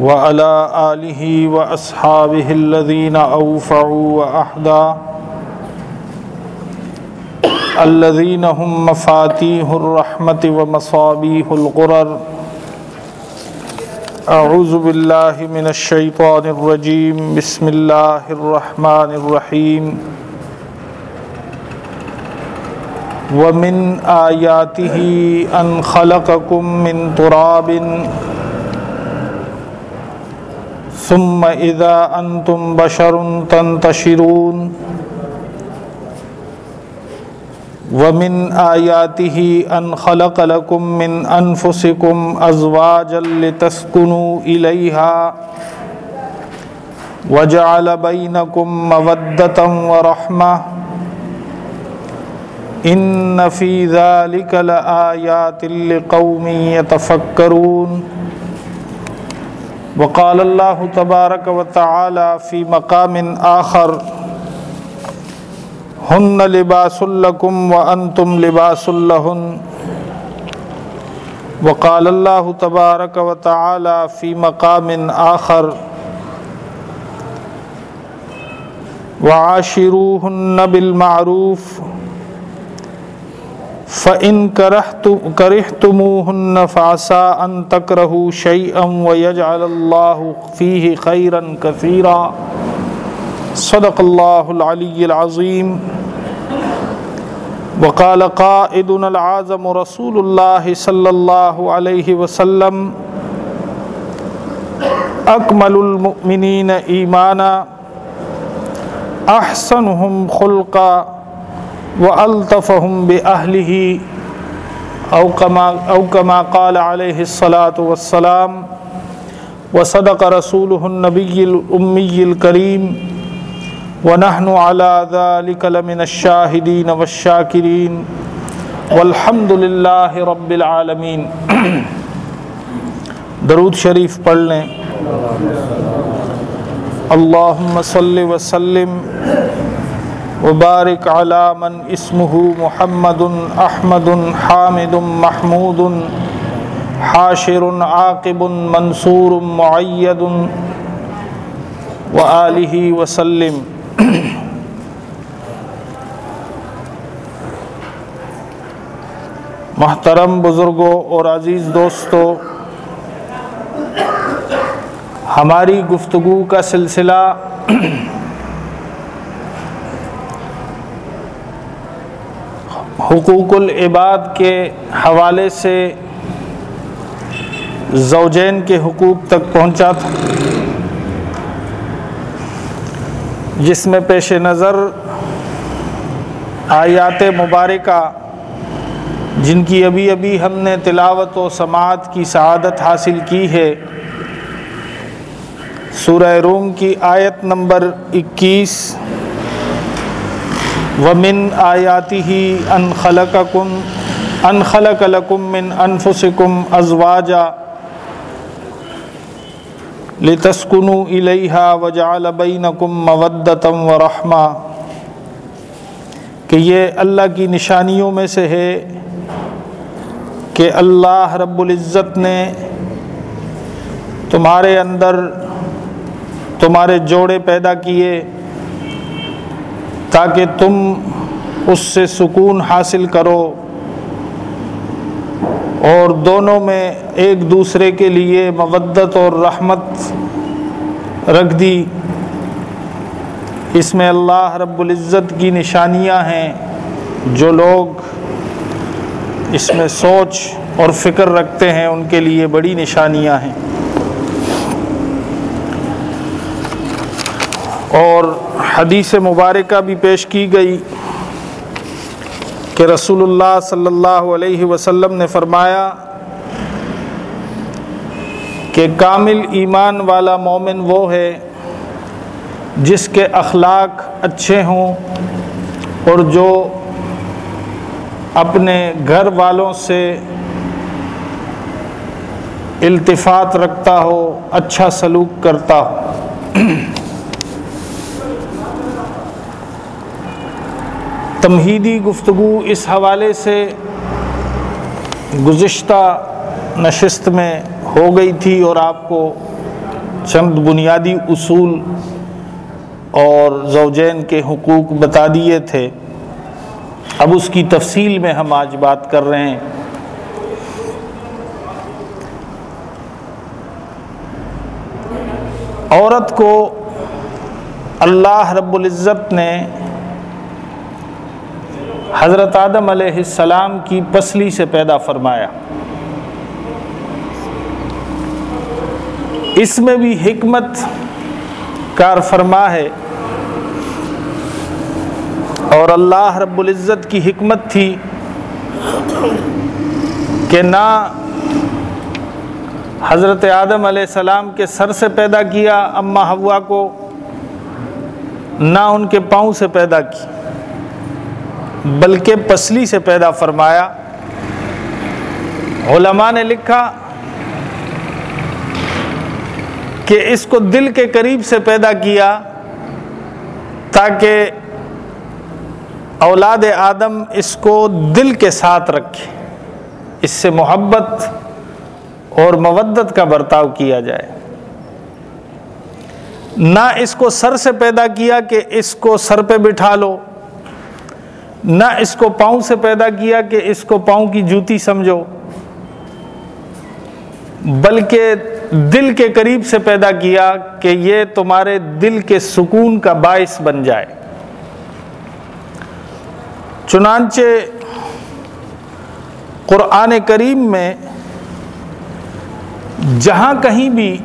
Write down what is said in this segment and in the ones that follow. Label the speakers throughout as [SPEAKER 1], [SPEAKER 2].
[SPEAKER 1] وعلى آله وأصحابه الذين أوفعوا وأحدا الذين هم مفاتيح الرحمة ومصابيح القرر. أعوذ بالله من الشيطان الرجيم. بسم الله الرحمن الرحيم. ومن آياته أن خلقكم من تراب ومن آياته ثم إذا أنتم بشر تنتشرون. ومن آياته أن خلق لكم من أنفسكم أزواجا لتسكنوا إليها وجعل بينكم مودة ورحمة. ان فی ذلك لآیات لقوم يتفکرون وقال اللہ تبارک وتعالى في مقام آخر، ہن لباس لكم وانتم لباس لهن وقال اللہ تبارک وتعالى في مقام آخر وعاشروهن بالمعروف فَإِن كَرِحْتُمُوهُنَّ فَعَسَىٰ أَن تَكْرَهُوا شَيْئًا وَيَجْعَلَ اللَّهُ فِيهِ خَيْرًا كَثِيرًا. صدق اللہ العلی العظیم وقال قائدنا العظم رسول اللہ صلی اللہ علیہ وسلم اکمل المؤمنین ایمانا احسنهم خلقا. وَأَلْتَفَهُمْ بِأَهْلِهِ أَوْ كَمَا, أو كما قال عليه الصلاة والسلام وصدق رسوله النبي الأمي الكريم ونحن على ذلك لمن الشاهدين والشاكرين والحمد لله رب العالمين درود شریف پڑھ لیں. اللہم صلی وسلم وبارک علی من اسمه محمد احمد حامد محمود حاشر عاقب منصور معید وآلہ وسلم محترم بزرگوں اور عزیز دوستوں، ہماری گفتگو کا سلسلہ حقوق العباد کے حوالے سے زوجین کے حقوق تک پہنچا تھا، جس میں پیش نظر آیات مبارکہ، جن کی ابھی ابھی ہم نے تلاوت و سماعت کی سعادت حاصل کی ہے۔ سورہ روم کی آیت نمبر اکیس۔ ومن آیاتی ہی ان خلق کم ان خلق لکم من انفسکم ازواجا لتسکنو الیہا وجعل بینکم مودتم ورحمہ کہ یہ اللہ کی نشانیوں میں سے ہے کہ اللہ رب العزت نے تمہارے اندر تمہارے جوڑے پیدا کیے تاکہ تم اس سے سکون حاصل کرو اور دونوں میں ایک دوسرے کے لیے مودت اور رحمت رکھ دی۔ اس میں اللہ رب العزت کی نشانیاں ہیں جو لوگ اس میں سوچ اور فکر رکھتے ہیں، ان کے لیے بڑی نشانیاں ہیں۔ اور حدیث مبارکہ بھی پیش کی گئی کہ رسول اللہ صلی اللہ علیہ وسلم نے فرمایا کہ کامل ایمان والا مومن وہ ہے جس کے اخلاق اچھے ہوں اور جو اپنے گھر والوں سے التفات رکھتا ہو اچھا سلوک کرتا ہو۔ تمہیدی گفتگو اس حوالے سے گزشتہ نشست میں ہو گئی تھی اور آپ کو چند بنیادی اصول اور زوجین کے حقوق بتا دیے تھے۔ اب اس کی تفصیل میں ہم آج بات کر رہے ہیں۔ عورت کو اللہ رب العزت نے حضرت آدم علیہ السلام کی پسلی سے پیدا فرمایا۔ اس میں بھی حکمت کار فرما ہے۔ اور اللہ رب العزت کی حکمت تھی کہ نہ حضرت آدم علیہ السلام کے سر سے پیدا کیا، اما ہوا کو نہ ان کے پاؤں سے پیدا کی۔ بلکہ پسلی سے پیدا فرمایا۔ علماء نے لکھا کہ اس کو دل کے قریب سے پیدا کیا تاکہ اولاد آدم اس کو دل کے ساتھ رکھے۔ اس سے محبت اور مودت کا برتاؤ کیا جائے۔ نہ اس کو سر سے پیدا کیا کہ اس کو سر پہ بٹھا لو۔ نہ اس کو پاؤں سے پیدا کیا کہ اس کو پاؤں کی جوتی سمجھو، بلکہ دل کے قریب سے پیدا کیا کہ یہ تمہارے دل کے سکون کا باعث بن جائے۔ چنانچہ قرآن کریم میں جہاں کہیں بھی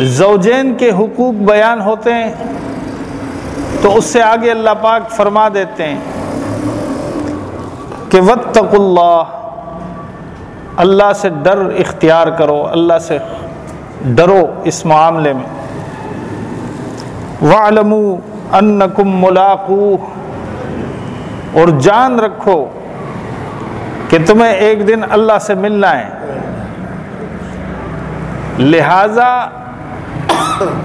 [SPEAKER 1] زوجین کے حقوق بیان ہوتے ہیں تو اس سے آگے اللہ پاک فرما دیتے ہیں کہ وطق اللہ۔ اللہ سے ڈر اختیار کرو، اللہ سے ڈرو اس معاملے میں۔ وعلم انکم ملاقو اور جان رکھو کہ تمہیں ایک دن اللہ سے ملنا ہے۔ لہذا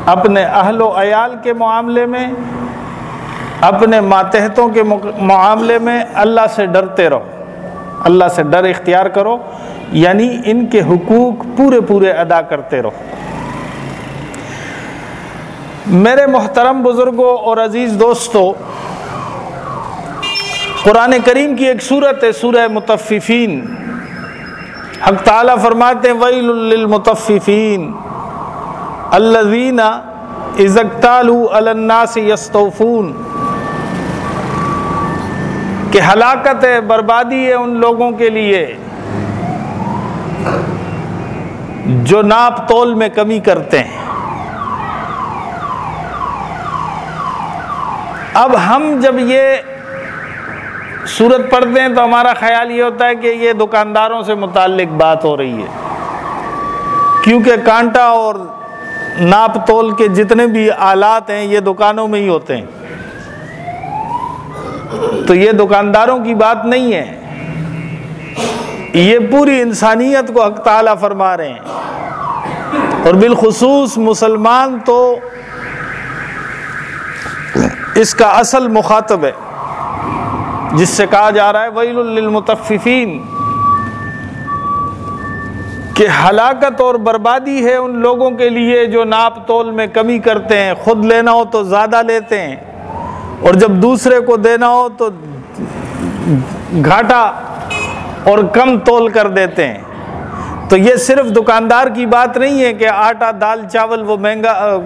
[SPEAKER 1] اپنے اہل و عیال کے معاملے میں اپنے ماتحتوں کے معاملے میں اللہ سے ڈرتے رہو۔ اللہ سے ڈر اختیار کرو یعنی ان کے حقوق پورے پورے ادا کرتے رہو۔ میرے محترم بزرگوں اور عزیز دوستوں، قرآن کریم کی ایک صورت ہے، سورہ متففین۔ حق تعالیٰ فرماتے ہیں، ویل للمطففین الذین ازکتالوا علی الناس یستوفون۔ کہ ہلاکت ہے، بربادی ہے ان لوگوں کے لیے جو ناپ تول میں کمی کرتے ہیں۔ اب ہم جب یہ صورت پڑھتے ہیں تو ہمارا خیال یہ ہوتا ہے کہ یہ دکانداروں سے متعلق بات ہو رہی ہے۔ کیونکہ کانٹا اور ناپ تول کے جتنے بھی آلات ہیں، یہ دکانوں میں ہی ہوتے ہیں۔ تو یہ دکانداروں کی بات نہیں ہے۔ یہ پوری انسانیت کو حق تعالیٰ فرما رہے ہیں۔ اور بالخصوص مسلمان تو اس کا اصل مخاطب ہے۔ جس سے کہا جا رہا ہے، ویل للمطففین کہ ہلاکت اور بربادی ہے ان لوگوں کے لیے جو ناپ تول میں کمی کرتے ہیں۔ خود لینا ہو تو زیادہ لیتے ہیں۔ اور جب دوسرے کو دینا ہو تو گھاٹا اور کم تول کر دیتے ہیں۔ تو یہ صرف دکاندار کی بات نہیں ہے کہ آٹا، دال، چاول وہ مہنگا،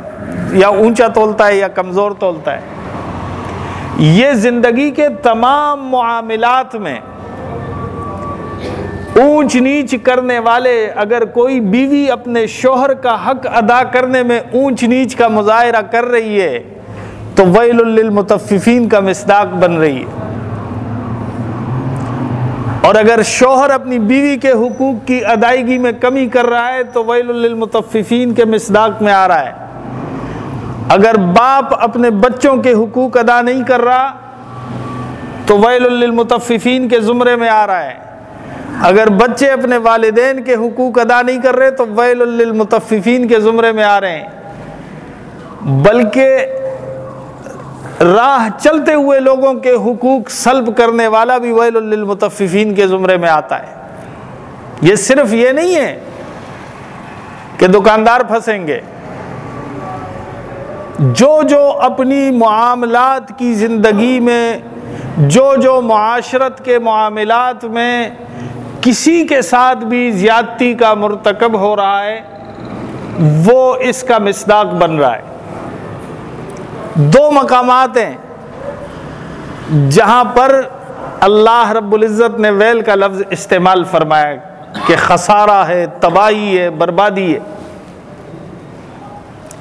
[SPEAKER 1] یا اونچا تولتا ہے یا کمزور تولتا ہے۔ یہ زندگی کے تمام معاملات میں اونچ نیچ کرنے والے اگر کوئی بیوی اپنے شوہر کا حق ادا کرنے میں اونچ نیچ کا مظاہرہ کر رہی ہے تو ویل للمتففین کا مصداق بن رہی ہے۔ اور اگر شوہر اپنی بیوی کے حقوق کی ادائیگی میں کمی کر رہا ہے، تو ویل للمتففین کے مصداق میں آ رہا ہے۔ اگر باپ اپنے بچوں کے حقوق ادا نہیں کر رہا، تو ویل للمتففین کے زمرے میں آ رہا ہے۔ اگر بچے اپنے والدین کے حقوق ادا نہیں کر رہے، تو ویل للمتففین کے زمرے میں آ رہے ہیں۔ بلکہ راہ چلتے ہوئے لوگوں کے حقوق سلب کرنے والا بھی ویل للمتففین کے زمرے میں آتا ہے۔ یہ صرف یہ نہیں ہے کہ دکاندار پھنسیں گے۔ جو جو اپنی معاملات کی زندگی میں، جو جو معاشرت کے معاملات میں کسی کے ساتھ بھی زیادتی کا مرتکب ہو رہا ہے، وہ اس کا مصداق بن رہا ہے۔ دو مقامات ہیں جہاں پر اللہ رب العزت نے ویل کا لفظ استعمال فرمایا کہ خسارہ ہے، تباہی ہے، بربادی ہے۔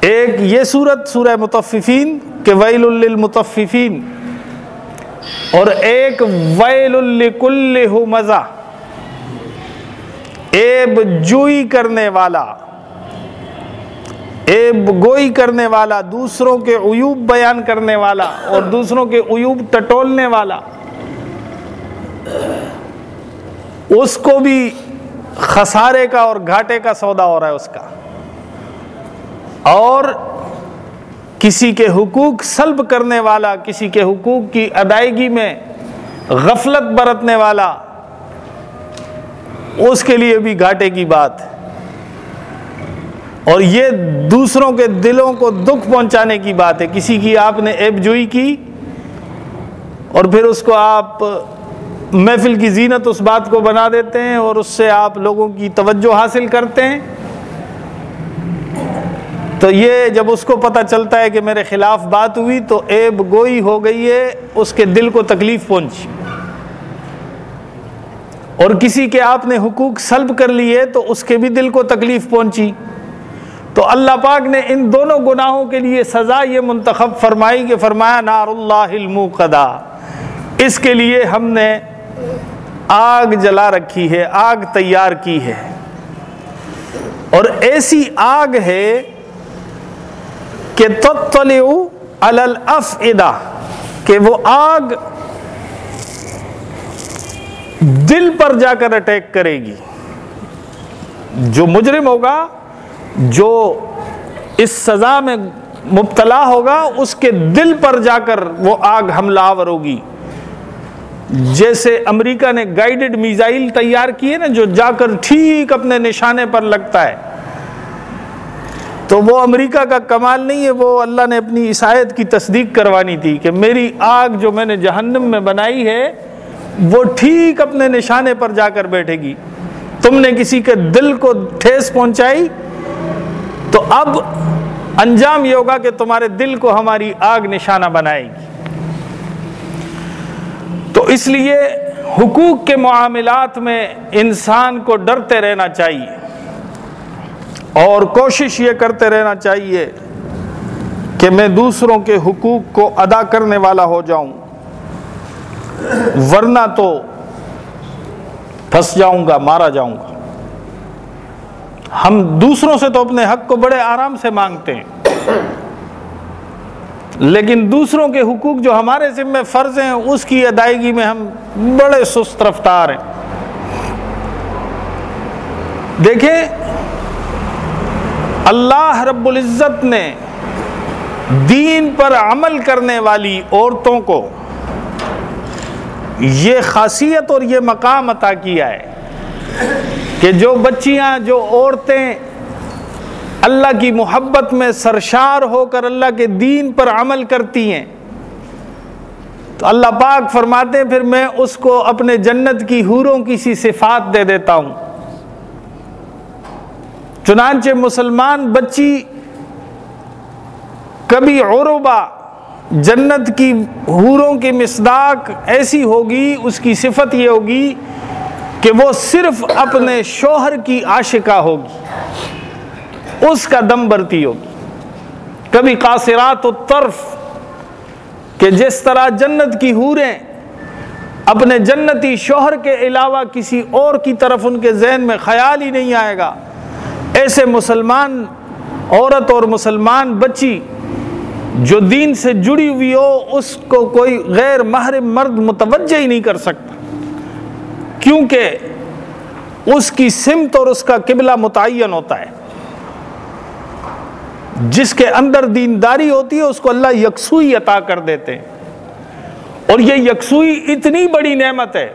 [SPEAKER 1] ایک یہ صورت سورہ متففین کہ ویل للمتففین اور ایک ویل لکل مزہ ایب جوئی کرنے والا۔ ایب گوئی کرنے والا، دوسروں کے عیوب بیان کرنے والا اور دوسروں کے عیوب ٹٹولنے والا۔ اس کو بھی خسارے کا اور گھاٹے کا سودا ہو رہا ہے اس کا۔ اور کسی کے حقوق سلب کرنے والا، کسی کے حقوق کی ادائیگی میں غفلت برتنے والا، اس کے لیے بھی گھاٹے کی بات۔ اور یہ دوسروں کے دلوں کو دکھ پہنچانے کی بات ہے۔ کسی کی آپ نے ایب جوئی کی اور پھر اس کو آپ محفل کی زینت اس بات کو بنا دیتے ہیں اور اس سے آپ لوگوں کی توجہ حاصل کرتے ہیں۔ تو یہ جب اس کو پتہ چلتا ہے کہ میرے خلاف بات ہوئی تو ایب گوئی ہو گئی ہے، اس کے دل کو تکلیف پہنچی۔ اور کسی کے آپ نے حقوق سلب کر لیے تو اس کے بھی دل کو تکلیف پہنچی۔ تو اللہ پاک نے ان دونوں گناہوں کے لیے سزا یہ منتخب فرمائی کہ فرمایا، نار اللہ الموقدہ، اس کے لیے ہم نے آگ جلا رکھی ہے، آگ تیار کی ہے۔ اور ایسی آگ ہے کہ تطلع علی الافئدہ، کہ وہ آگ دل پر جا کر اٹیک کرے گی۔ جو مجرم ہوگا جو اس سزا میں مبتلا ہوگا، اس کے دل پر جا کر وہ آگ حملہ آور ہوگی۔ جیسے امریکہ نے گائیڈڈ میزائل تیار کیے نا، جو جا کر ٹھیک اپنے نشانے پر لگتا ہے۔ تو وہ امریکہ کا کمال نہیں ہے، وہ اللہ نے اپنی عیسائیت کی تصدیق کروانی تھی کہ میری آگ جو میں نے جہنم میں بنائی ہے، وہ ٹھیک اپنے نشانے پر جا کر بیٹھے گی۔ تم نے کسی کے دل کو ٹھیس پہنچائی تو اب انجام یہ ہوگا کہ تمہارے دل کو ہماری آگ نشانہ بنائے گی۔ تو اس لیے حقوق کے معاملات میں انسان کو ڈرتے رہنا چاہیے۔ اور کوشش یہ کرتے رہنا چاہیے کہ میں دوسروں کے حقوق کو ادا کرنے والا ہو جاؤں۔ ورنہ تو پھنس جاؤں گا، مارا جاؤں گا۔ ہم دوسروں سے تو اپنے حق کو بڑے آرام سے مانگتے ہیں۔ لیکن دوسروں کے حقوق جو ہمارے ذمہ فرض ہیں، اس کی ادائیگی میں ہم بڑے سست رفتار ہیں۔ دیکھیں، اللہ رب العزت نے دین پر عمل کرنے والی عورتوں کو یہ خاصیت اور یہ مقام عطا کیا ہے۔ کہ جو بچیاں، جو عورتیں اللہ کی محبت میں سرشار ہو کر اللہ کے دین پر عمل کرتی ہیں، تو اللہ پاک فرماتے ہیں، پھر میں اس کو اپنے جنت کی حوروں کی سی صفات دے دیتا ہوں۔ چنانچہ مسلمان بچی کبھی عروبہ جنت کی حوروں کی مصداق ایسی ہوگی، اس کی صفت یہ ہوگی کہ وہ صرف اپنے شوہر کی عاشقہ ہوگی، اس کا دم برتی ہوگی۔ کبھی قاصرات و طرف کہ جس طرح جنت کی حوریں اپنے جنتی شوہر کے علاوہ کسی اور کی طرف ان کے ذہن میں خیال ہی نہیں آئے گا۔ ایسے مسلمان عورت اور مسلمان بچی جو دین سے جڑی ہوئی ہو، اس کو کوئی غیر محرم مرد متوجہ ہی نہیں کر سکتا۔ کیونکہ اس کی سمت اور اس کا قبلہ متعین ہوتا ہے۔ جس کے اندر دینداری ہوتی ہے، اس کو اللہ یکسوئی عطا کر دیتے ہیں۔ اور یہ یکسوئی اتنی بڑی نعمت ہے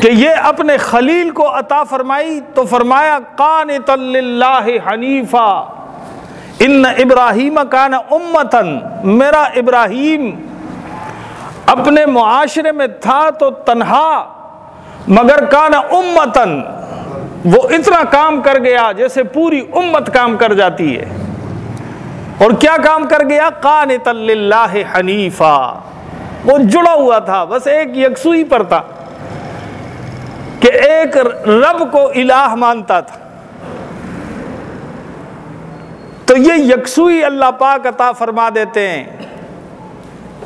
[SPEAKER 1] کہ یہ اپنے خلیل کو عطا فرمائی تو فرمایا کان اللہ حنیفہ ان ابراہیم کان امتن، میرا ابراہیم اپنے معاشرے میں تھا تو تنہا، مگر کان امتن وہ اتنا کام کر گیا جیسے پوری امت کام کر جاتی ہے۔ اور کیا کام کر گیا؟ قانت اللہ حنیفہ وہ جڑا ہوا تھا، بس ایک یکسوئی پر تھا کہ ایک رب کو الہ مانتا تھا۔ تو یہ یکسوئی اللہ پاک عطا فرما دیتے ہیں۔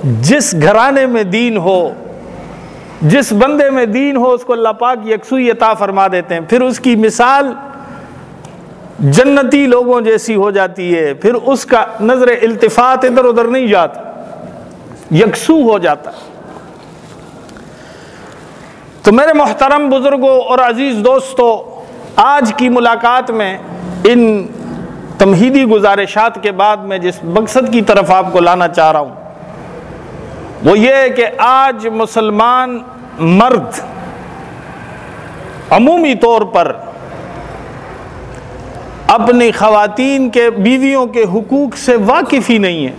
[SPEAKER 1] جس گھرانے میں دین ہو، جس بندے میں دین ہو، اس کو اللہ پاک یکسوئی عطا فرما دیتے ہیں۔ پھر اس کی مثال جنتی لوگوں جیسی ہو جاتی ہے۔ پھر اس کا نظر التفات ادھر ادھر نہیں جاتا، یکسو ہو جاتا۔ تو میرے محترم بزرگوں اور عزیز دوستوں، آج کی ملاقات میں ان تمہیدی گزارشات کے بعد میں جس مقصد کی طرف آپ کو لانا چاہ رہا ہوں وہ یہ کہ آج مسلمان مرد عمومی طور پر اپنی خواتین کے بیویوں کے حقوق سے واقف ہی نہیں ہے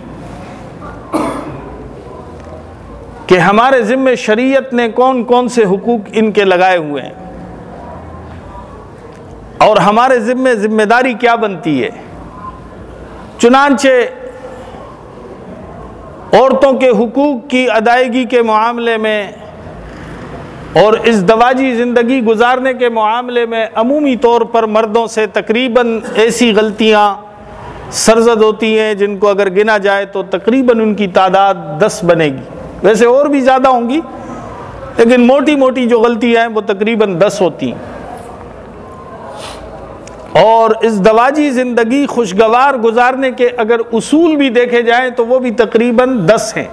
[SPEAKER 1] کہ ہمارے ذمے شریعت نے کون کون سے حقوق ان کے لگائے ہوئے ہیں۔ اور ہمارے ذمے ذمہ داری کیا بنتی ہے؟ چنانچہ عورتوں کے حقوق کی ادائیگی کے معاملے میں اور اس دواجی زندگی گزارنے کے معاملے میں عمومی طور پر مردوں سے تقریباً ایسی غلطیاں سرزد ہوتی ہیں جن کو اگر گنا جائے تو تقریباً ان کی تعداد دس بنے گی۔ ویسے اور بھی زیادہ ہوں گی، لیکن موٹی موٹی جو غلطیاں ہیں وہ تقریباً دس ہوتی ہیں۔ اور اس دواجی زندگی خوشگوار گزارنے کے اگر اصول بھی دیکھے جائیں تو وہ بھی تقریباً دس ہیں۔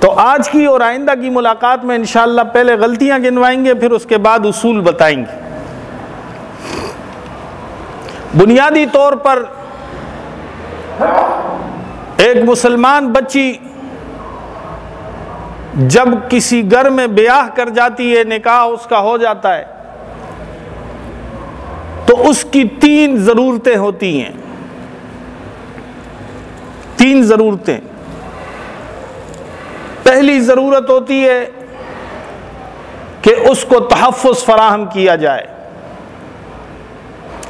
[SPEAKER 1] تو آج کی اور آئندہ کی ملاقات میں انشاءاللہ پہلے غلطیاں گنوائیں گے، پھر اس کے بعد اصول بتائیں گے۔ بنیادی طور پر ایک مسلمان بچی جب کسی گھر میں بیاہ کر جاتی ہے، نکاح اس کا ہو جاتا ہے تو اس کی تین ضرورتیں ہوتی ہیں۔ تین ضرورتیں۔ پہلی ضرورت ہوتی ہے کہ اس کو تحفظ فراہم کیا جائے۔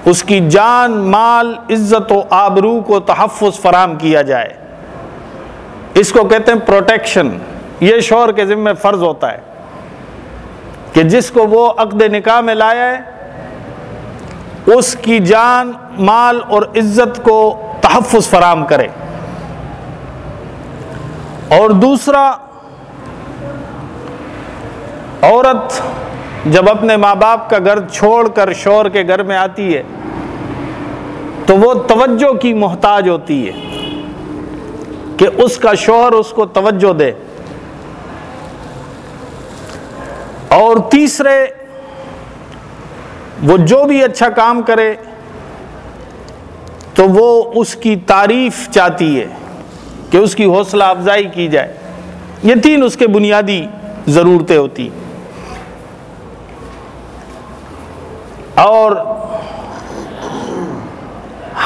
[SPEAKER 1] اس کی جان، مال، عزت و آبرو کو تحفظ فراہم کیا جائے۔ اس کو کہتے ہیں پروٹیکشن۔ یہ شور کے ذمہ فرض ہوتا ہے کہ جس کو وہ عقد نکاح میں لایا ہے اس کی جان، مال اور عزت کو تحفظ فراہم کرے۔ اور دوسرا، عورت جب اپنے ماں باپ کا گھر چھوڑ کر شور کے گھر میں آتی ہے، تو وہ توجہ کی محتاج ہوتی ہے کہ اس کا شوہر اس کو توجہ دے۔ اور تیسرے وہ جو بھی اچھا کام کرے تو وہ اس کی تعریف چاہتی ہے کہ اس کی حوصلہ افزائی کی جائے۔ یہ تین اس کے بنیادی ضرورتیں ہوتی اور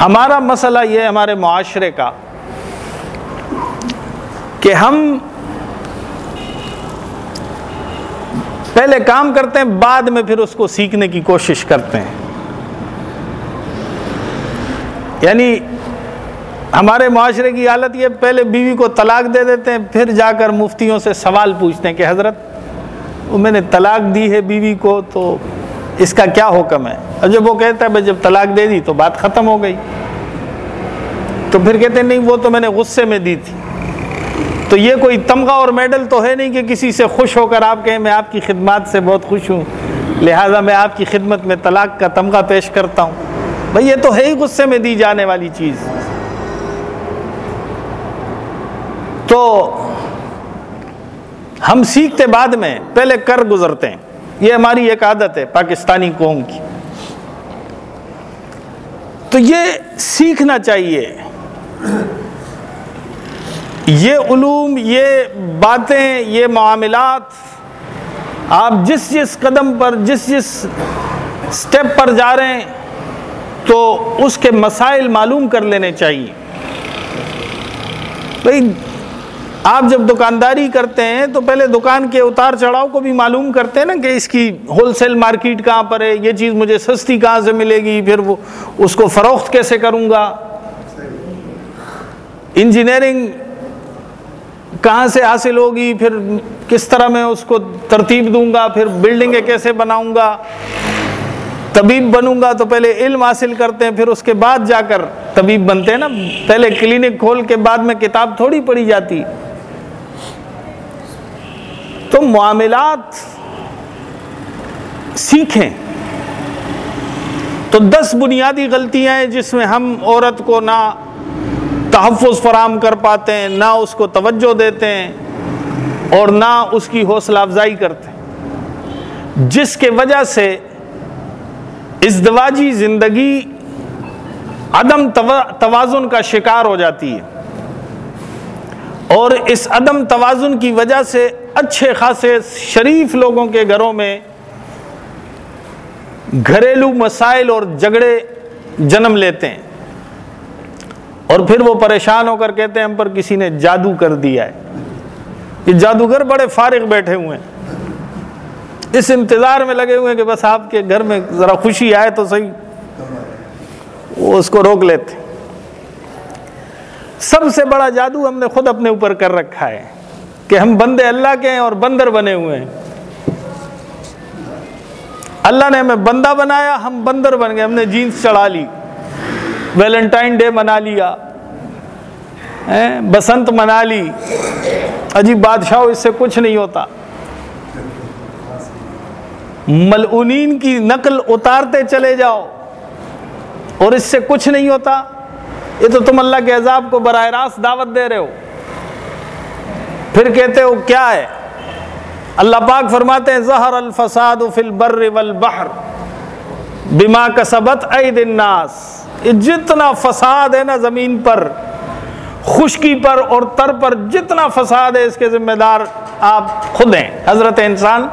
[SPEAKER 1] ہمارا مسئلہ یہ ہمارے معاشرے کا کہ ہم پہلے کام کرتے ہیں، بعد میں پھر اس کو سیکھنے کی کوشش کرتے ہیں۔ یعنی ہمارے معاشرے کی حالت یہ پہلے بیوی کو طلاق دے دیتے ہیں، پھر جا کر مفتیوں سے سوال پوچھتے ہیں کہ حضرت، وہ میں نے طلاق دی ہے بیوی کو، تو اس کا کیا حکم ہے؟ اور جب وہ کہتا ہے، بھائی جب طلاق دے دی تو بات ختم ہو گئی۔ تو پھر کہتے ہیں، نہیں، وہ تو میں نے غصے میں دی تھی۔ تو یہ کوئی تمغہ اور میڈل تو ہے نہیں کہ کسی سے خوش ہو کر آپ کہیں میں آپ کی خدمات سے بہت خوش ہوں۔ لہٰذا میں آپ کی خدمت میں طلاق کا تمغہ پیش کرتا ہوں۔ بھائی یہ تو ہے ہی غصے میں دی جانے والی چیز۔ تو ہم سیکھتے بعد میں، پہلے کر گزرتے ہیں۔ یہ ہماری ایک عادت ہے پاکستانی قوم کی۔ تو یہ سیکھنا چاہیے۔ یہ علوم، یہ باتیں، یہ معاملات، آپ جس جس قدم پر، جس جس سٹیپ پر جا رہے ہیں، تو اس کے مسائل معلوم کر لینے چاہیے۔ بھائی، آپ جب دکانداری کرتے ہیں، تو پہلے دکان کے اتار چڑھاؤ کو بھی معلوم کرتے ہیں نا کہ اس کی ہول سیل مارکیٹ کہاں پر ہے، یہ چیز مجھے سستی کہاں سے ملے گی، پھر وہ اس کو فروخت کیسے کروں گا؟ انجینئرنگ کہاں سے حاصل ہوگی؟ پھر کس طرح میں اس کو ترتیب دوں گا؟ پھر بلڈنگیں کیسے بناؤں گا؟ طبیب بنوں گا تو پہلے علم حاصل کرتے ہیں، پھر اس کے بعد جا کر طبیب بنتے ہیں نا۔ پہلے کلینک کھول کے بعد میں کتاب تھوڑی پڑھی جاتی۔ تو معاملات سیکھیں۔ تو دس بنیادی غلطیاں ہیں جس میں ہم عورت کو نہ تحفظ فراہم کر پاتے ہیں، نہ اس کو توجہ دیتے ہیں اور نہ اس کی حوصلہ افزائی کرتے ہیں۔ جس کے وجہ سے ازدواجی زندگی عدم توازن کا شکار ہو جاتی ہے۔ اور اس عدم توازن کی وجہ سے اچھے خاصے شریف لوگوں کے گھروں میں گھریلو مسائل اور جھگڑے جنم لیتے ہیں۔ اور پھر وہ پریشان ہو کر کہتے ہیں، ہم پر کسی نے جادو کر دیا ہے۔ یہ جادوگر بڑے فارغ بیٹھے ہوئے ہیں۔ اس انتظار میں لگے ہوئے کہ بس آپ کے گھر میں ذرا خوشی آئے تو صحیح۔ وہ اس کو روک لیتے۔ سب سے بڑا جادو ہم نے خود اپنے اوپر کر رکھا ہے کہ ہم بندے اللہ کے ہیں اور بندر بنے ہوئے ہیں۔ اللہ نے ہمیں بندہ بنایا، ہم بندر بن گئے، ہم نے جینس چڑھا لی۔ ویلنٹائن ڈے منا لیا۔ بسنت منا لی۔ عجیب بادشاہ اس سے کچھ نہیں ہوتا۔ ملعونین کی نقل اتارتے چلے جاؤ اور اس سے کچھ نہیں ہوتا۔ یہ تو تم اللہ کے عذاب کو براہ راست دعوت دے رہے ہو۔ پھر کہتے ہو، کیا ہے؟ اللہ پاک فرماتے ہیں زہر الفساد فی البر والبحر بما کسبت عید الناس۔ جتنا فساد ہے نا زمین پر، خشکی پر اور تر پر، جتنا فساد ہے اس کے ذمہ دار آپ خود ہیں۔ حضرت انسان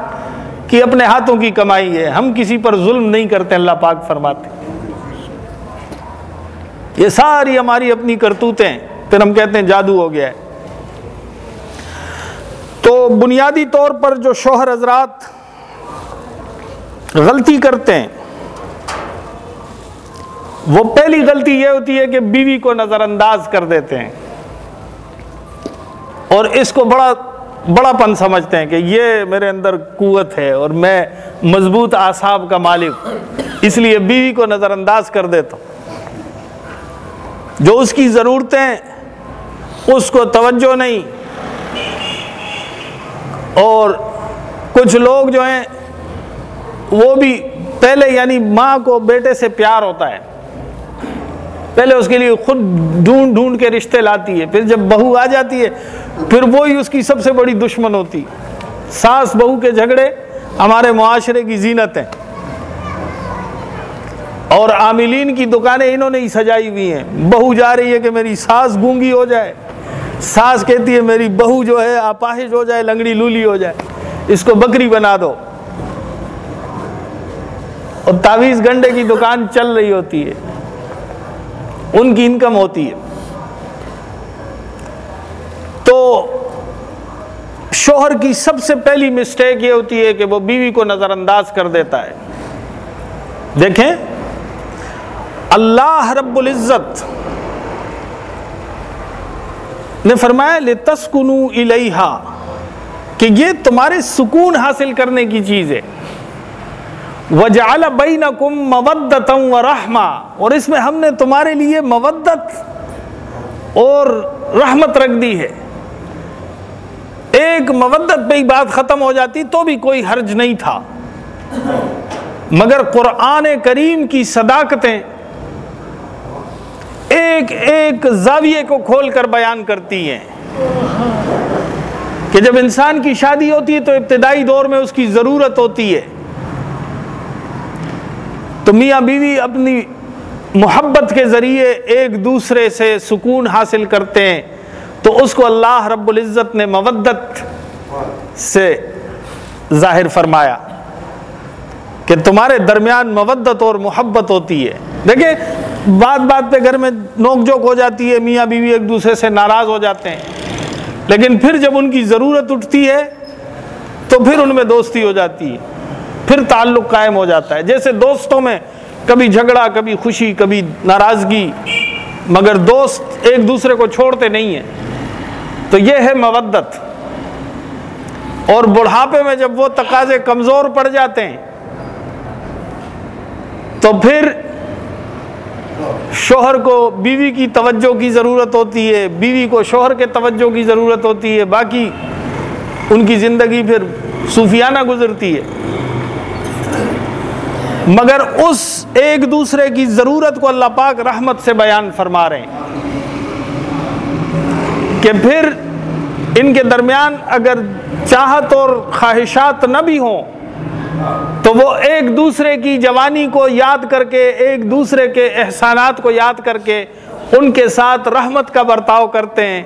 [SPEAKER 1] کی اپنے ہاتھوں کی کمائی ہے۔ ہم کسی پر ظلم نہیں کرتے، اللہ پاک فرماتے یہ ساری ہماری اپنی کرتوتیں پھر ہم کہتے ہیں جادو ہو گیا ہے۔ تو بنیادی طور پر جو شوہر حضرات غلطی کرتے ہیں وہ پہلی غلطی یہ ہوتی ہے کہ بیوی کو نظر انداز کر دیتے ہیں اور اس کو بڑا بڑا پن سمجھتے ہیں کہ یہ میرے اندر قوت ہے اور میں مضبوط آساب کا مالک اس لیے بیوی کو نظر انداز کر دیتا ہوں۔ جو اس کی ضرورتیں، اس کو توجہ نہیں۔ اور کچھ لوگ جو ہیں، وہ بھی پہلے یعنی ماں کو بیٹے سے پیار ہوتا ہے۔ پہلے اس کے لیے خود ڈھونڈ ڈھونڈ کے رشتے لاتی ہے، پھر جب بہو آ جاتی ہے، پھر وہی اس کی سب سے بڑی دشمن ہوتی ساس بہو کے جھگڑے ہمارے معاشرے کی زینت ہیں۔ اور عاملین کی دکانیں انہوں نے ہی سجائی ہوئی ہیں۔ بہو جا رہی ہے کہ میری ساس گونگی ہو جائے۔ ساس کہتی ہے میری بہو جو ہے اپاہج ہو جائے، لنگڑی لولی ہو جائے۔ اس کو بکری بنا دو۔ اور تعویذ گنڈے کی دکان چل رہی ہوتی ہے۔ ان کی انکم ہوتی ہے۔ تو شوہر کی سب سے پہلی مسٹیک یہ ہوتی ہے کہ وہ بیوی کو نظر انداز کر دیتا ہے۔ دیکھیں، اللہ رب العزت نے فرمایا لتسکنو الیہا کہ یہ تمہارے سکون حاصل کرنے کی چیز ہے۔ وجعل بینکم مودتا ورحمہ اور اس میں ہم نے تمہارے لیے مودت اور رحمت رکھ دی ہے۔ ایک مودت پہ ہی بات ختم ہو جاتی تو بھی کوئی حرج نہیں تھا۔ مگر قرآن کریم کی صداقتیں ایک ایک زاویے کو کھول کر بیان کرتی ہیں۔ کہ جب انسان کی شادی ہوتی ہے تو ابتدائی دور میں اس کی ضرورت ہوتی ہے۔ تو میاں بیوی اپنی محبت کے ذریعے ایک دوسرے سے سکون حاصل کرتے ہیں، تو اس کو اللہ رب العزت نے مودت سے ظاہر فرمایا کہ تمہارے درمیان مودت اور محبت ہوتی ہے۔ دیکھیں، بات بات پہ گھر میں نوک جوک ہو جاتی ہے، میاں بیوی ایک دوسرے سے ناراض ہو جاتے ہیں۔ لیکن پھر جب ان کی ضرورت اٹھتی ہے، تو پھر ان میں دوستی ہو جاتی ہے۔ پھر تعلق قائم ہو جاتا ہے۔ جیسے دوستوں میں کبھی جھگڑا، کبھی خوشی، کبھی ناراضگی، مگر دوست ایک دوسرے کو چھوڑتے نہیں ہیں۔ تو یہ ہے مودت۔ اور بڑھاپے میں جب وہ تقاضے کمزور پڑ جاتے ہیں، تو پھر شوہر کو بیوی کی توجہ کی ضرورت ہوتی ہے، بیوی کو شوہر کے توجہ کی ضرورت ہوتی ہے، باقی ان کی زندگی پھر صوفیانہ گزرتی ہے۔ مگر اس ایک دوسرے کی ضرورت کو اللہ پاک رحمت سے بیان فرما رہے ہیں۔ کہ پھر ان کے درمیان اگر چاہت اور خواہشات نہ بھی ہوں، تو وہ ایک دوسرے کی جوانی کو یاد کر کے، ایک دوسرے کے احسانات کو یاد کر کے ان کے ساتھ رحمت کا برتاؤ کرتے ہیں۔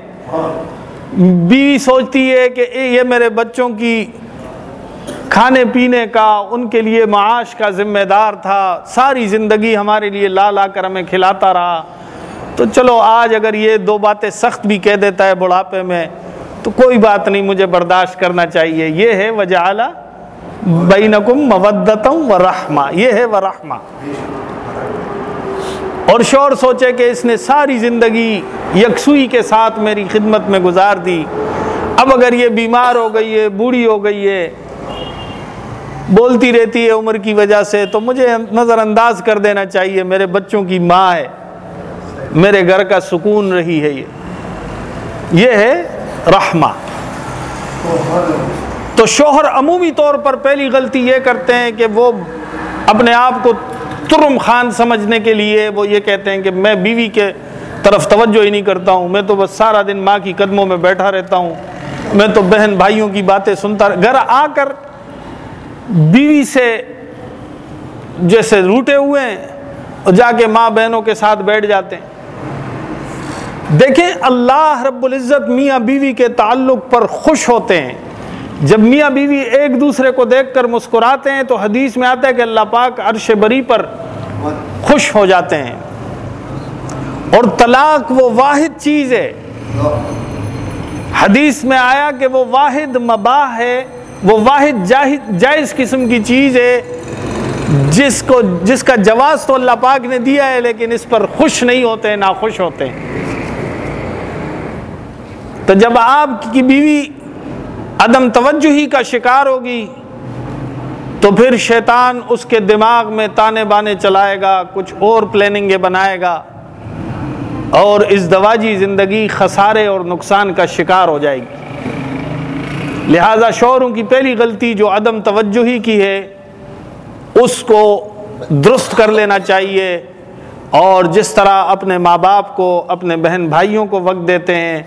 [SPEAKER 1] بیوی سوچتی ہے کہ یہ میرے بچوں کی کھانے پینے کا، ان کے لیے معاش کا ذمہ دار تھا۔ ساری زندگی ہمارے لیے لا لا کر ہمیں کھلاتا رہا۔ تو چلو، آج اگر یہ دو باتیں سخت بھی کہہ دیتا ہے بڑھاپے میں، تو کوئی بات نہیں، مجھے برداشت کرنا چاہیے۔ یہ ہے وجہ بینکم مودتم و رحمہ یہ ہے، و رحمہ اور شور سوچے کہ اس نے ساری زندگی یکسوئی کے ساتھ میری خدمت میں گزار دی۔ اب اگر یہ بیمار ہو گئی ہے، بوڑھی ہو گئی ہے بولتی رہتی ہے عمر کی وجہ سے، تو مجھے نظر انداز کر دینا چاہیے، میرے بچوں کی ماں ہے۔ میرے گھر کا سکون رہی ہے یہ۔ یہ ہے رحمہ۔ تو شوہر عمومی طور پر پہلی غلطی یہ کرتے ہیں کہ وہ اپنے آپ کو ترم خان سمجھنے کے لیے وہ یہ کہتے ہیں کہ میں بیوی کے طرف توجہ ہی نہیں کرتا ہوں، میں تو بس سارا دن ماں کی قدموں میں بیٹھا رہتا ہوں۔ میں تو بہن بھائیوں کی باتیں سنتا گھر آ کر بیوی سے جیسے روٹے ہوئے ہیں اور جا کے ماں بہنوں کے ساتھ بیٹھ جاتے ہیں۔ دیکھیں اللہ رب العزت میاں بیوی کے تعلق پر خوش ہوتے ہیں۔ جب میاں بیوی ایک دوسرے کو دیکھ کر مسکراتے ہیں تو حدیث میں آتا ہے کہ اللہ پاک عرش بری پر خوش ہو جاتے ہیں۔ اور طلاق وہ واحد چیز ہے۔ حدیث میں آیا کہ وہ واحد مباح ہے۔ وہ واحد جائز قسم کی چیز ہے، جس کو جس کا جواز تو اللہ پاک نے دیا ہے، لیکن اس پر خوش نہیں ہوتے نہ خوش ہوتے۔ ہیں تو جب آپ کی بیوی عدم توجہی کا شکار ہوگی، تو پھر شیطان اس کے دماغ میں تانے بانے چلائے گا، کچھ اور پلاننگیں بنائے گا، اور اس دواجی زندگی خسارے اور نقصان کا شکار ہو جائے گی۔ لہذا شوہروں کی پہلی غلطی جو عدم توجہی کی ہے، اس کو درست کر لینا چاہیے۔ اور جس طرح اپنے ماں باپ کو، اپنے بہن بھائیوں کو وقت دیتے ہیں،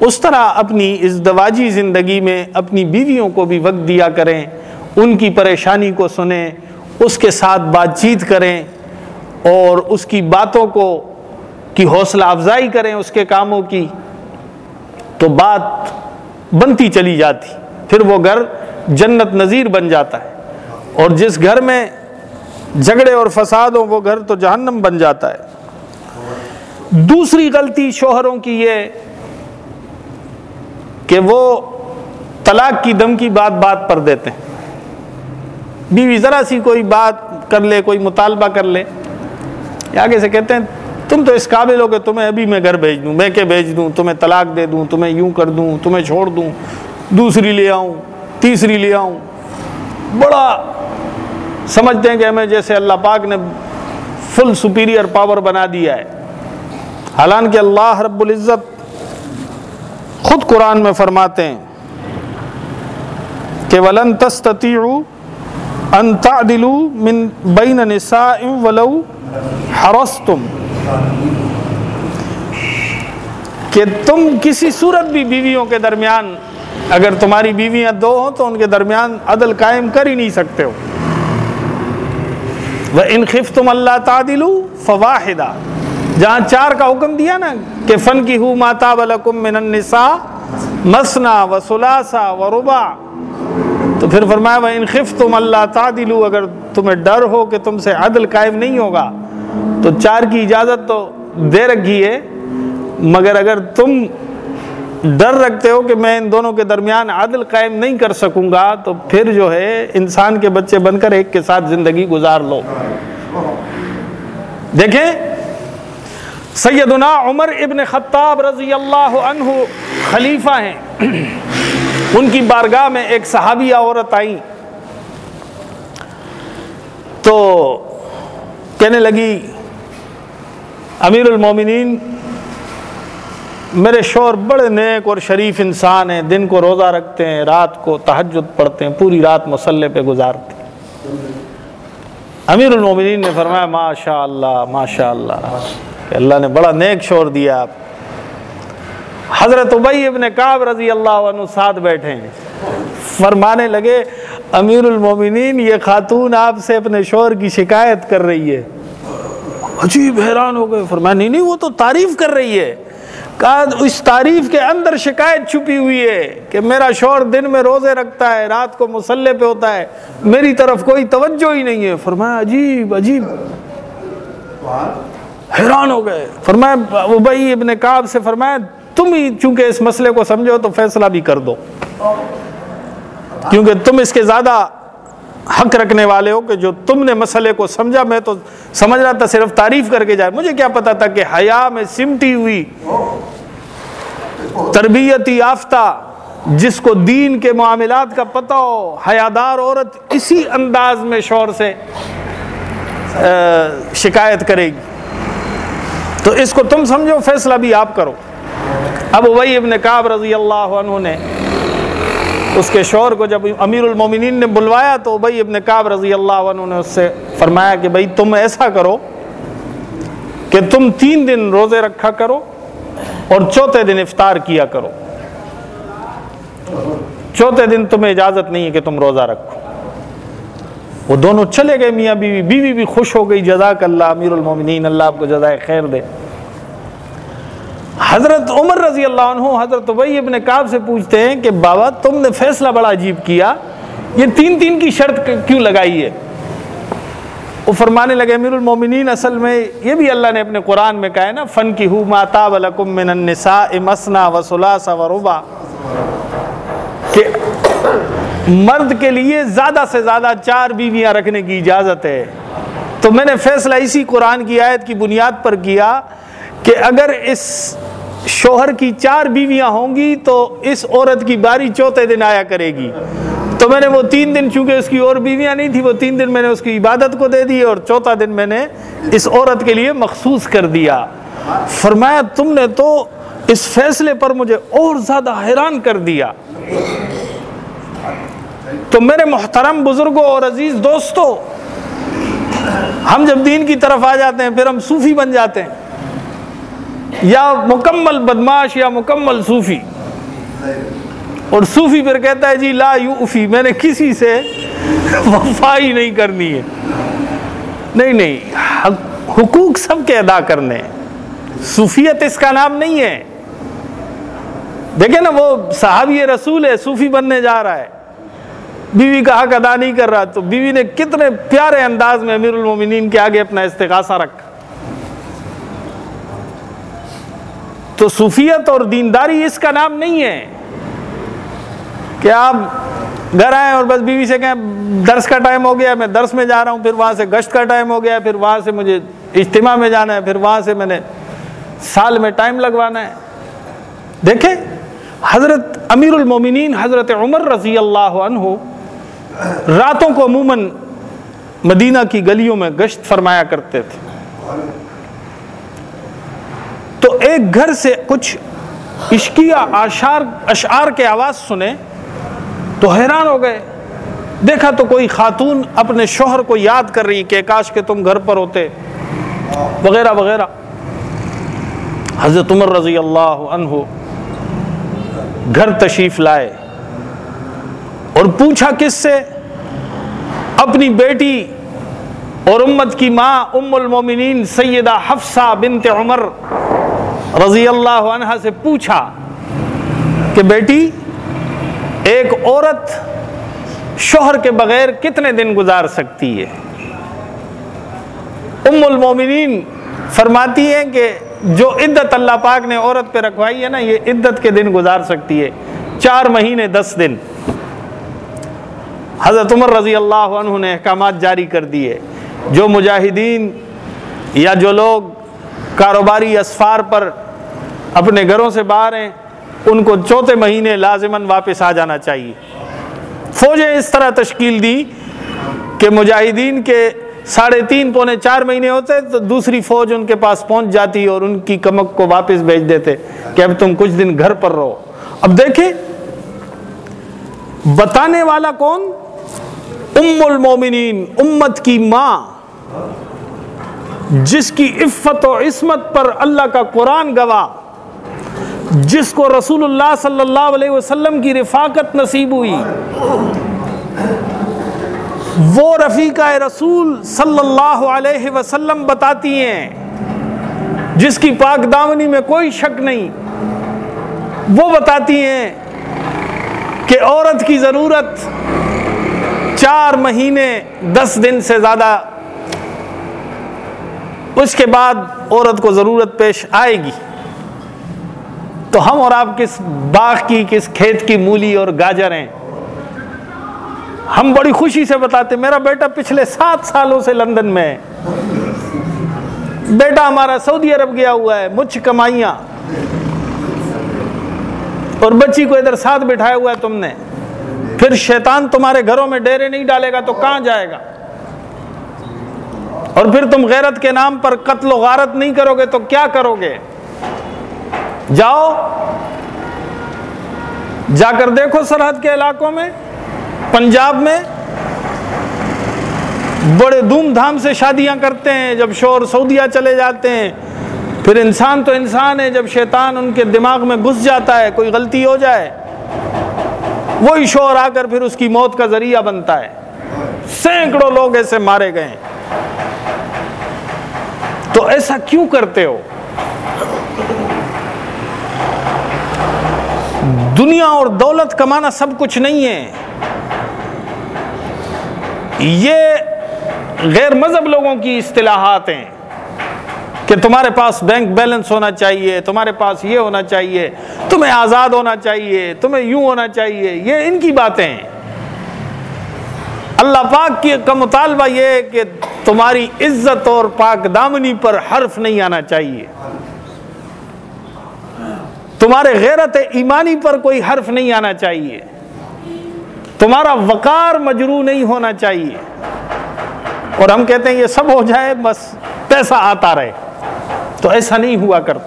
[SPEAKER 1] اس طرح اپنی اس دواجی زندگی میں اپنی بیویوں کو بھی وقت دیا کریں۔ ان کی پریشانی کو سنیں، اس کے ساتھ بات چیت کریں۔ اور اس کی باتوں کو، کی حوصلہ افزائی کریں اس کے کاموں کی۔ تو بات بنتی چلی جاتی۔ پھر وہ گھر جنت نظیر بن جاتا ہے اور جس گھر میں جھگڑے اور فساد ہوں، وہ گھر تو جہنم بن جاتا ہے۔ دوسری غلطی شوہروں کی یہ کہ وہ طلاق کی دم کی بات بات پر دیتے ہیں۔ بیوی ذرا سی کوئی بات کر لے، کوئی مطالبہ کر لے۔ آگے سے کہتے ہیں، تم تو اس قابل ہو کہ تمہیں ابھی میں گھر بھیج دوں، میں کہ بھیج دوں، تمہیں طلاق دے دوں، تمہیں یوں کر دوں، تمہیں چھوڑ دوں۔ دوسری لے آؤں، تیسری لے آؤں۔ بڑا سمجھتے ہیں کہ ہمیں جیسے اللہ پاک نے فل سپیریئر پاور بنا دیا ہے۔ حالانکہ اللہ رب العزت خود قرآن میں فرماتے ہیں کہ ولن تستطيعوا ان تعدلوا من بين نساء ولو حرصتم۔ کہ تم کسی صورت بھی بیویوں کے درمیان اگر تمہاری بیویاں دو ہوں تو ان کے درمیان عدل قائم کر ہی نہیں سکتے ہو۔ وہ ان خف تم اللہ تعدل فواہدہ جہاں چار کا حکم دیا نا کہ فن کی ہو ماتا بلکم من النساء مسنا و سلاسا و ربا تو پھر فرمایا وہ انخف تم اللہ تعدلو اگر تمہیں ڈر ہو کہ تم سے عدل قائم نہیں ہوگا، تو چار کی اجازت تو دے رکھی ہے، مگر اگر تم ڈر رکھتے ہو کہ میں ان دونوں کے درمیان عدل قائم نہیں کر سکوں گا، تو پھر جو ہے انسان کے بچے بن کر ایک کے ساتھ زندگی گزار لو۔ دیکھیں، سیدنا عمر ابن خطاب رضی اللہ عنہ خلیفہ ہیں۔ ان کی بارگاہ میں ایک صحابیہ عورت آئی تو کہنے لگی، امیر المومنین میرے شور بڑے نیک اور شریف انسان ہیں، دن کو روزہ رکھتے ہیں، رات کو تہجد پڑھتے ہیں، پوری رات مسلح پہ گزارتے ہیں۔ امیر المومنین نے فرمایا ماشاء اللہ ماشاء اللہ کہ اللہ نے بڑا نیک شور دیا آپ۔ حضرت عبی ابن کعب رضی اللہ عنہ ساتھ بیٹھے ہیں۔ فرمانے لگے امیر المومنین یہ خاتون آپ سے اپنے شور کی شکایت کر رہی ہے۔ عجیب حیران ہو گئے، فرمایا، نہیں نہیں، وہ تو تعریف کر رہی ہے۔ کہا اس تعریف کے اندر شکایت چھپی ہوئی ہے کہ میرا شور دن میں روزے رکھتا ہے، رات کو مسلح پہ ہوتا ہے۔ میری طرف کوئی توجہ ہی نہیں ہے۔ فرمایا، عجیب عجیب۔ حیران ہو گئے۔ فرمایا، ابئی ابن کعب سے فرمایا، تم ہی چونکہ اس مسئلے کو سمجھو تو فیصلہ بھی کر دو۔ کیونکہ تم اس کے زیادہ حق رکھنے والے ہو کہ جو تم نے مسئلے کو سمجھا، میں تو سمجھ رہا تھا صرف تعریف کر کے جائے۔ مجھے کیا پتا تھا کہ حیا میں سمٹی ہوئی۔ تربیتی یافتہ، جس کو دین کے معاملات کا پتہ ہو، حیادار عورت اسی انداز میں شور سے شکایت کرے گی۔ تو اس کو تم سمجھو، فیصلہ بھی آپ کرو۔ اب وہی ابن کعب رضی اللہ عنہ نے اس کے شور کو جب امیر المومنین نے بلوایا تو بھائی ابن کعب رضی اللہ عنہ نے اس سے فرمایا کہ بھائی تم ایسا کرو کہ تم تین دن روزے رکھا کرو اور چوتھے دن افطار کیا کرو۔ چوتھے دن تمہیں اجازت نہیں ہے کہ تم روزہ رکھو۔ وہ دونوں چلے گئے، میاں بیوی بیوی بھی خوش ہو گئی۔ جزاک اللہ، امیر المومنین، اللہ آپ کو جزائے خیر دے۔ حضرت عمر رضی اللہ عنہ، حضرت عبی ابن کعب سے پوچھتے ہیں کہ بابا تم نے فیصلہ بڑا عجیب کیا، یہ تین تین کی شرط کیوں لگائی ہے؟ وہ فرمانے لگے امیر المومنین اصل میں یہ بھی اللہ نے اپنے قرآن میں کہا ہے نا فن کی ہو ماتا ولکم من النساء مسنا و سلاسا و ربا کہ مرد کے لیے زیادہ سے زیادہ چار بیویاں رکھنے کی اجازت ہے۔ تو میں نے فیصلہ اسی قرآن کی آیت کی بنیاد پر کیا کہ اگر اس شوہر کی چار بیویاں ہوں گی تو اس عورت کی باری چوتھے دن آیا کرے گی۔ تو میں نے وہ تین دن چونکہ اس کی اور بیویاں نہیں تھی وہ تین دن میں نے اس کی عبادت کو دے دی اور چوتھا دن میں نے اس عورت کے لیے مخصوص کر دیا۔ فرمایا، تم نے تو اس فیصلے پر مجھے اور زیادہ حیران کر دیا۔ تو میرے محترم بزرگوں اور عزیز دوستوں، ہم جب دین کی طرف آ جاتے ہیں، پھر ہم صوفی بن جاتے ہیں۔ یا مکمل بدماش یا مکمل صوفی۔ اور صوفی پھر کہتا ہے جی لا یوفی، میں نے کسی سے وفائی نہیں کرنی ہے۔ نہیں نہیں حقوق سب کے ادا کرنے صوفیت اس کا نام نہیں ہے۔ دیکھیں نا، وہ صحابی رسول ہے، صوفی بننے جا رہا ہے۔ بیوی کا حق ادا نہیں کر رہا، تو بیوی نے کتنے پیارے انداز میں امیر المومنین کے آگے اپنا استغاثہ رکھا۔ تو صوفیت اور دینداری اس کا نام نہیں ہے۔ کہ آپ گھر آئیں اور بس بیوی سے کہیں، درس کا ٹائم ہو گیا، میں درس میں جا رہا ہوں، پھر وہاں سے گشت کا ٹائم ہو گیا، پھر وہاں سے مجھے اجتماع میں جانا ہے، پھر وہاں سے میں نے سال میں ٹائم لگوانا ہے۔ دیکھیں، حضرت امیر المومنین حضرت عمر رضی اللہ عنہ راتوں کو عموماً مدینہ کی گلیوں میں گشت فرمایا کرتے تھے۔ تو ایک گھر سے کچھ عشقیہ اشعار اشعار کے آواز سنے تو حیران ہو گئے۔ دیکھا تو کوئی خاتون اپنے شوہر کو یاد کر رہی کہ کاش کہ تم گھر پر ہوتے۔ وغیرہ وغیرہ۔ حضرت عمر رضی اللہ عنہ گھر تشریف لائے۔ اور پوچھا کس سے؟ اپنی بیٹی اور امت کی ماں ام المومنین سیدہ حفصہ بنت عمر رضی اللہ عنہ سے پوچھا کہ بیٹی ایک عورت شوہر کے بغیر کتنے دن گزار سکتی ہے؟ ام المومنین فرماتی ہیں کہ جو عدت اللہ پاک نے عورت پہ رکھوائی ہے نا، یہ عدت کے دن گزار سکتی ہے، چار مہینے دس دن۔ حضرت عمر رضی اللہ عنہ نے احکامات جاری کر دیے۔ جو مجاہدین یا جو لوگ کاروباری اسفار پر اپنے گھروں سے باہر ہیں ان کو چوتھے مہینے لازماً واپس آ جانا چاہیے۔ فوجیں اس طرح تشکیل دی کہ مجاہدین کے ساڑھے تین پونے چار مہینے ہوتے تو دوسری فوج ان کے پاس پہنچ جاتی اور ان کی کمک کو واپس بھیج دیتے کہ اب تم کچھ دن گھر پر رہو۔ اب دیکھیں، بتانے والا کون؟ ام المومنین، امت کی ماں، جس کی عفت و عصمت پر اللہ کا قرآن گواہ۔ جس کو رسول اللہ صلی اللہ علیہ وسلم کی رفاقت نصیب ہوئی، وہ رفیقہ رسول صلی اللہ علیہ وسلم بتاتی ہیں، جس کی پاک دامنی میں کوئی شک نہیں۔ وہ بتاتی ہیں کہ عورت کی ضرورت چار مہینے، دس دن سے زیادہ، اس کے بعد عورت کو ضرورت پیش آئے گی۔ تو ہم اور آپ کس باغ کی، کس کھیت کی مولی اور گاجر ہیں؟ ہم بڑی خوشی سے بتاتے میرا بیٹا پچھلے سات سالوں سے لندن میں ہے۔ بیٹا ہمارا سعودی عرب گیا ہوا ہے، مجھ کمائیاں۔ اور بچی کو ادھر ساتھ بٹھایا ہوا ہے تم نے۔ پھر شیطان تمہارے گھروں میں ڈیرے نہیں ڈالے گا تو کہاں جائے گا؟ اور پھر تم غیرت کے نام پر قتل و غارت نہیں کرو گے تو کیا کرو گے؟ جاؤ۔ جا کر دیکھو سرحد کے علاقوں میں، پنجاب میں۔ بڑے دھوم دھام سے شادیاں کرتے ہیں، جب شور سعودیہ چلے جاتے ہیں۔ پھر انسان تو انسان ہے، جب شیطان ان کے دماغ میں گھس جاتا ہے، کوئی غلطی ہو جائے، وہی شور آ کر پھر اس کی موت کا ذریعہ بنتا ہے۔ سینکڑوں لوگ ایسے مارے گئے ہیں۔ تو ایسا کیوں کرتے ہو؟ دنیا اور دولت کمانا سب کچھ نہیں ہے۔ یہ غیر مذہب لوگوں کی اصطلاحات ہیں کہ تمہارے پاس بینک بیلنس ہونا چاہیے، تمہارے پاس یہ ہونا چاہیے، تمہیں آزاد ہونا چاہیے، تمہیں یوں ہونا چاہیے، یہ ان کی باتیں ہیں۔ اللہ پاک کی کا مطالبہ یہ ہے کہ تمہاری عزت اور پاک دامنی پر حرف نہیں آنا چاہیے۔ تمہارے غیرت ایمانی پر کوئی حرف نہیں آنا چاہیے۔ تمہارا وقار مجرو نہیں ہونا چاہیے۔ اور ہم کہتے ہیں یہ سب ہو جائے، بس پیسہ آتا رہے۔ تو ایسا نہیں ہوا کر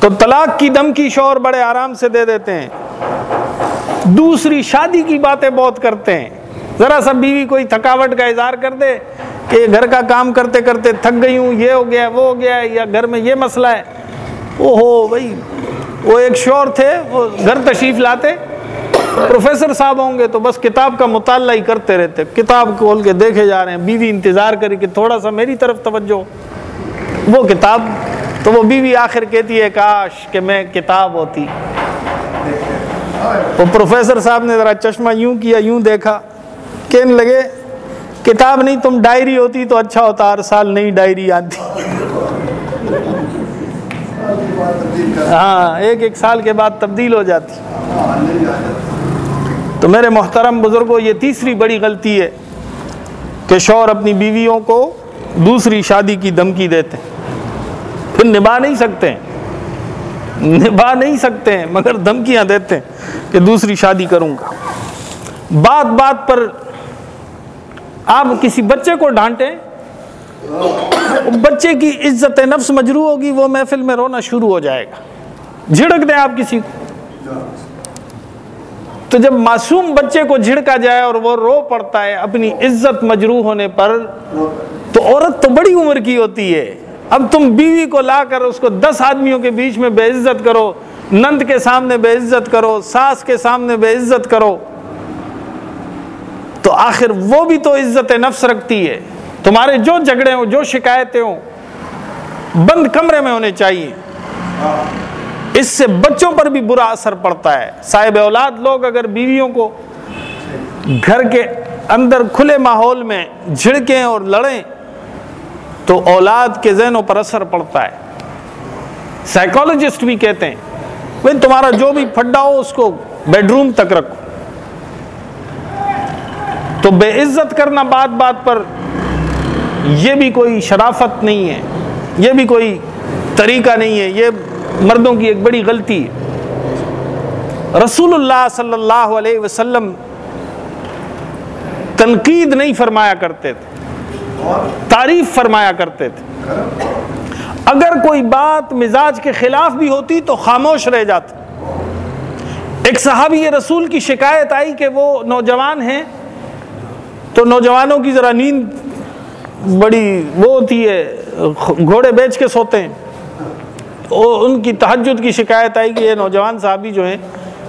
[SPEAKER 1] تو طلاق کی دم کی شور بڑے آرام سے دے دیتے ہیں۔ دوسری شادی کی باتیں بہت کرتے ہیں۔ ذرا سا بیوی کوئی تھکاوٹ کا اظہار کر دے کہ گھر کا کام کرتے کرتے تھک گئی ہوں، یہ ہو گیا، وہ ہو گیا، یا گھر میں یہ مسئلہ ہے۔ او ہو بھائی، وہ ایک شور تھے، وہ گھر تشریف لاتے۔ پروفیسر صاحب ہوں گے تو بس کتاب کا مطالعہ ہی کرتے رہتے۔ کتاب کھول کے دیکھے جا رہے ہیں۔ بیوی انتظار کری کہ تھوڑا سا میری طرف توجہ۔ وہ کتاب، تو وہ بیوی آخر کہتی ہے کاش کہ میں کتاب ہوتی۔ وہ پروفیسر صاحب نے ذرا چشمہ یوں کیا، یوں دیکھا۔ کہنے لگے، کتاب نہیں، تم ڈائری ہوتی تو اچھا ہوتا، ہر سال نئی ڈائری آتی۔ ہاں ایک ایک سال کے بعد تبدیل ہو جاتی۔ تو میرے محترم بزرگوں یہ تیسری بڑی غلطی ہے کہ شور اپنی بیویوں کو دوسری شادی کی دھمکی دیتے پھر نبھا نہیں سکتے نبھا نہیں سکتے ہیں، مگر دھمکیاں دیتے ہیں کہ دوسری شادی کروں گا۔ بات بات پر آپ کسی بچے کو ڈانٹیں بچے کی عزت نفس مجروع ہوگی، وہ محفل میں رونا شروع ہو جائے گا۔ جھڑک دیں آپ کسی کو۔ تو جب معصوم بچے کو جھڑکا جائے اور وہ رو پڑتا ہے، اپنی عزت مجروح ہونے پر، تو عورت تو بڑی عمر کی ہوتی ہے۔ اب تم بیوی کو لا کر اس کو دس آدمیوں کے بیچ میں بے عزت کرو، نند کے سامنے بے عزت کرو، ساس کے سامنے بے عزت کرو۔ تو آخر وہ بھی تو عزت نفس رکھتی ہے۔ تمہارے جو جھگڑے ہوں، جو شکایتیں ہوں، بند کمرے میں ہونے چاہیے۔ اس سے بچوں پر بھی برا اثر پڑتا ہے۔ صاحب اولاد لوگ اگر بیویوں کو گھر کے اندر کھلے ماحول میں جھڑکیں اور لڑیں، تو اولاد کے ذہنوں پر اثر پڑتا ہے۔ سائیکالوجسٹ بھی کہتے ہیں، بھائی، تمہارا جو بھی پھڈا ہو، اس کو بیڈ روم تک رکھو۔ تو بے عزت کرنا بات بات پر یہ بھی کوئی شرافت نہیں ہے، یہ بھی کوئی طریقہ نہیں ہے، یہ مردوں کی ایک بڑی غلطی ہے۔ رسول اللہ صلی اللہ علیہ وسلم تنقید نہیں فرمایا کرتے تھے، تعریف فرمایا کرتے تھے۔ اگر کوئی بات مزاج کے خلاف بھی ہوتی تو خاموش رہ جاتا۔ ایک صحابی رسول کی شکایت آئی کہ وہ نوجوان ہیں تو نوجوانوں کی ذرا نیند بڑی وہ ہوتی ہے، گھوڑے بیچ کے سوتے ہیں۔ وہ ان کی تحجد کی شکایت آئی کہ یہ نوجوان صحابی جو ہیں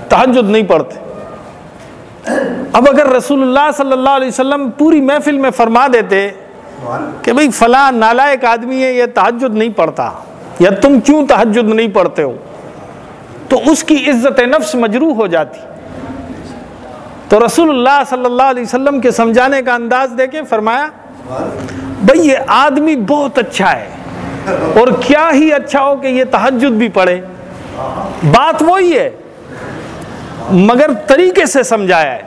[SPEAKER 1] تحجد نہیں پڑھتے۔ اب اگر رسول اللہ صلی اللہ علیہ وسلم پوری محفل میں فرما دیتے کہ بھئی فلاں نالائک آدمی ہے، یہ تحجد نہیں پڑھتا۔ یا تم کیوں تحجد نہیں پڑھتے ہو؟ تو اس کی عزت نفس مجروح ہو جاتی۔ تو رسول اللہ صلی اللہ علیہ وسلم کے سمجھانے کا انداز دے کے فرمایا بھئی یہ آدمی بہت اچھا ہے اور کیا ہی اچھا ہو کہ یہ تحجد بھی پڑھے۔ بات وہی ہے۔ مگر طریقے سے سمجھایا ہے۔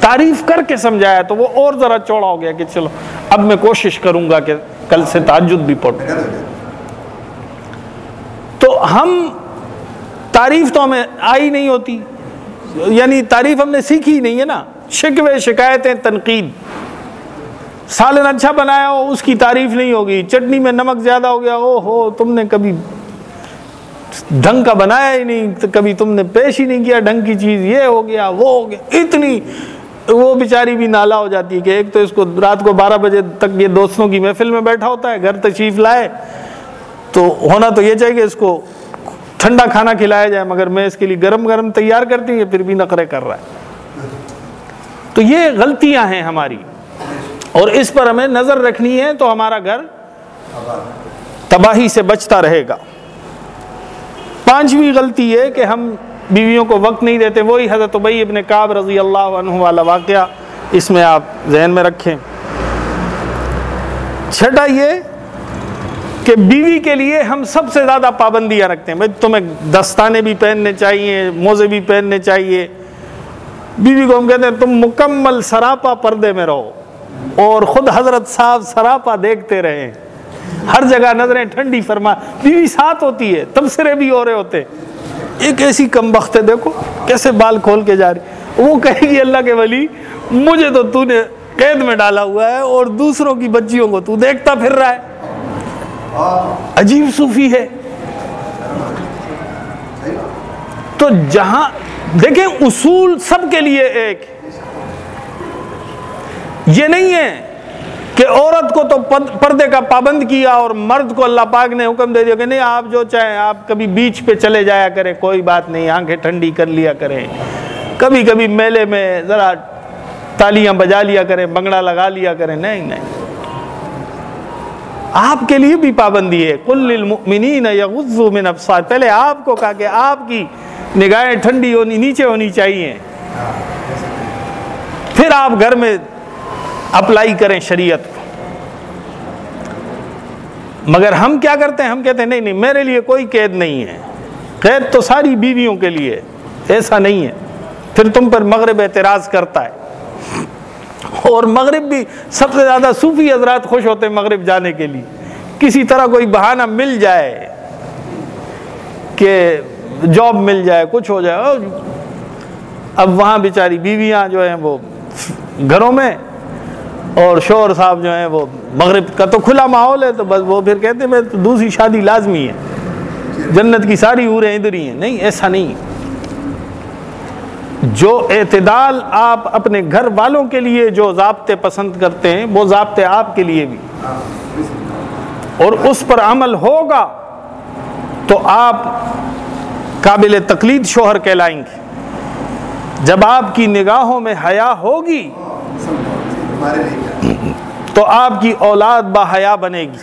[SPEAKER 1] تعریف کر کے سمجھایا تو وہ اور ذرا چوڑا ہو گیا کہ چلو، اب میں کوشش کروں گا کہ کل سے تعجد بھی پڑھوں۔ تو ہم، تعریف تو ہمیں آئی نہیں ہوتی۔ یعنی تعریف ہم نے سیکھی نہیں ہے نا۔ شکوے، شکایتیں، تنقید۔ سالن اچھا بنایا ہو اس کی تعریف نہیں ہوگی، چٹنی میں نمک زیادہ ہو گیا او ہو تم نے کبھی ڈھنگ کا بنایا ہی نہیں کبھی تم نے پیش ہی نہیں کیا، ڈھنگ کی چیز یہ ہو گیا، وہ ہو گیا، اتنی وہ بیچاری بھی نالا ہو جاتی ہے کہ ایک تو اس کو رات کو بارہ بجے تک یہ دوستوں کی محفل میں بیٹھا ہوتا ہے، گھر تشریف لائے، تو ہونا تو یہ چاہیے کہ اس کو ٹھنڈا کھانا کھلایا جائے، مگر میں اس کے لیے گرم گرم تیار کرتی ہوں پھر بھی نقرے کر رہا ہے۔ تو یہ غلطیاں ہیں ہماری۔ اور اس پر ہمیں نظر رکھنی ہے تو ہمارا گھر تباہی سے بچتا رہے گا۔ پانچویں غلطی ہے کہ ہم بیویوں کو وقت نہیں دیتے، وہی حضرت عبی ابن کعب رضی اللہ عنہ والا واقعہ اس میں آپ ذہن میں رکھیں۔ چھٹا یہ کہ بیوی کے لیے ہم سب سے زیادہ پابندیاں رکھتے ہیں۔ بھائی، تمہیں دستانے بھی پہننے چاہیے، موزے بھی پہننے چاہیے۔ بیوی کو ہم کہتے ہیں، تم مکمل سراپا پردے میں رہو۔ اور خود حضرت صاحب سراپا دیکھتے رہے۔ ہر جگہ نظریں ٹھنڈی فرما، بیوی ساتھ ہوتی ہے، تبصرے بھی ہو رہے ہوتے۔ ایک ایسی کم بخت ہے، دیکھو کیسے بال کھول کے جا رہی۔ وہ کہے گی، اللہ کے ولی، مجھے تو تو نے قید میں ڈالا ہوا ہے اور دوسروں کی بچیوں کو تو دیکھتا پھر رہا ہے۔ عجیب صوفی ہے۔ تو جہاں، دیکھیں، اصول سب کے لیے ایک۔ یہ نہیں ہے کہ عورت کو تو پردے کا پابند کیا اور مرد کو اللہ پاک نے حکم دے دیا کہ نہیں، آپ جو چاہیں، آپ کبھی بیچ پہ چلے جایا کریں، کوئی بات نہیں، آنکھیں ٹھنڈی کر لیا کریں۔ کبھی کبھی میلے میں ذرا تالیاں بجا لیا کریں، بنگڑا لگا لیا کریں۔ نہیں نہیں۔ آپ کے لیے بھی پابندی ہے۔ کل المؤمنین یغضوا من ابصار۔ پہلے آپ کو کہا کہ آپ کی نگاہیں ٹھنڈی ہونی، نیچے ہونی چاہیے۔ پھر آپ گھر میں اپلائی کریں شریعت کو۔ مگر ہم کیا کرتے ہیں؟ ہم کہتے ہیں، نہیں نہیں، میرے لیے کوئی قید نہیں ہے۔ قید تو ساری بیویوں کے لیے ایسا نہیں ہے۔ پھر تم پر مغرب اعتراض کرتا ہے۔ اور مغرب بھی سب سے زیادہ صوفی حضرات خوش ہوتے ہیں مغرب جانے کے لیے۔ کسی طرح کوئی بہانہ مل جائے کہ جاب مل جائے، کچھ ہو جائے اب وہاں بیچاری بیویاں جو ہیں وہ گھروں میں اور شور صاحب جو ہیں وہ مغرب کا تو کھلا ماحول ہے تو بس وہ پھر کہتے ہیں تو دوسری شادی لازمی ہے۔ جنت کی ساری عوریں ادھر ہی ہیں۔ نہیں، ایسا نہیں۔ جو اعتدال آپ اپنے گھر والوں کے لیے جو ضابطے پسند کرتے ہیں، وہ ضابطے آپ کے لیے بھی۔ اور اس پر عمل ہوگا تو آپ قابل تقلید شوہر کہلائیں گے۔ جب آپ کی نگاہوں میں حیا ہوگی تو آپ کی اولاد با حیا بنے گی۔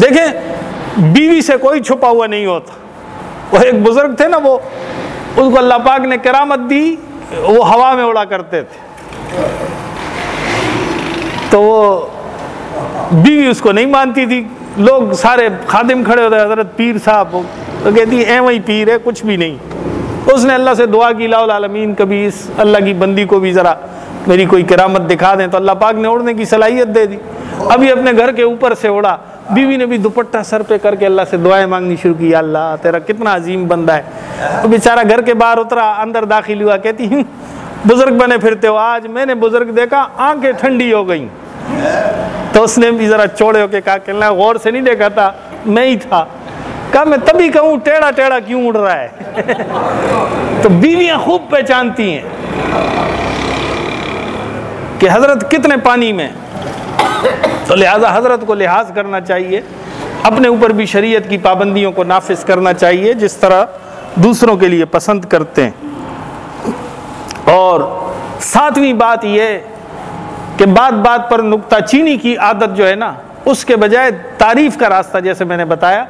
[SPEAKER 1] دیکھیں، بیوی سے کوئی چھپا ہوا نہیں ہوتا۔ وہ ایک بزرگ تھے نا، وہ، اس کو اللہ پاک نے کرامت دی، وہ ہوا میں اڑا کرتے تھے۔ تو وہ بیوی اس کو نہیں مانتی تھی۔ لوگ سارے خادم کھڑے ہوتے، حضرت پیر صاحب تو کہتی اے وہی پیر ہے، کچھ بھی نہیں۔ اس نے اللہ سے دعا کی لا العالمین، کبھی اس اللہ کی بندی کو بھی ذرا میری کوئی کرامت دکھا دیں تو اللہ پاک نے اڑنے کی صلاحیت دے دی۔ ابھی اپنے گھر کے اوپر سے اڑا بیوی نے بھی دوپٹہ سر پہ کر کے اللہ سے دعائیں مانگنی شروع کی اللہ، تیرا کتنا عظیم بندہ ہے۔ تو بیچارہ گھر کے باہر اترا، اندر داخل ہوا، کہتی ہوں بزرگ بنے پھرتے ہو۔ آج میں نے بزرگ دیکھا، آنکھیں ٹھنڈی ہو گئیں۔ تو اس نے بھی ذرا چوڑے ہو کے کہا، کہ اللہ، غور سے نہیں دیکھا تھا، میں ہی تھا۔ کہا، میں تبھی کہوں ٹیڑا ٹیڑا کیوں اڑ رہا ہے؟ تو بیویاں خوب پہچانتی ہیں۔ کہ حضرت کتنے پانی میں تو لہٰذا حضرت کو لحاظ کرنا چاہیے، اپنے اوپر بھی شریعت کی پابندیوں کو نافذ کرنا چاہیے، جس طرح دوسروں کے لیے پسند کرتے ہیں۔ اور ساتویں بات یہ کہ بات بات پر نکتہ چینی کی عادت جو ہے نا، اس کے بجائے تعریف کا راستہ جیسے میں نے بتایا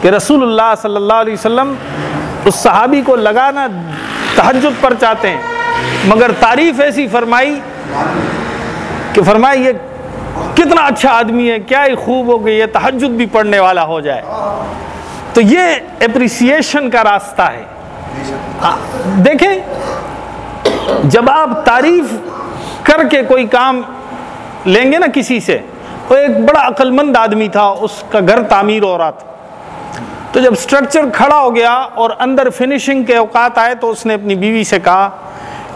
[SPEAKER 1] کہ رسول اللہ صلی اللہ علیہ وسلم اس صحابی کو لگانا تحجد پر چاہتے ہیں۔ مگر تعریف ایسی فرمائی کہ فرمائی یہ کتنا اچھا آدمی ہے، کیا ہی خوب ہو کہ یہ تحجد بھی پڑھنے والا ہو جائے۔ تو یہ اپریسیشن کا راستہ ہے۔ دیکھیں، جب آپ تعریف کر کے کوئی کام لیں گے نا کسی سے، وہ ایک بڑا عقل مند آدمی تھا، اس کا گھر تعمیر ہو رہا تھا۔ تو جب سٹرکچر کھڑا ہو گیا اور اندر فنیشنگ کے اوقات آئے تو اس نے اپنی بیوی سے کہا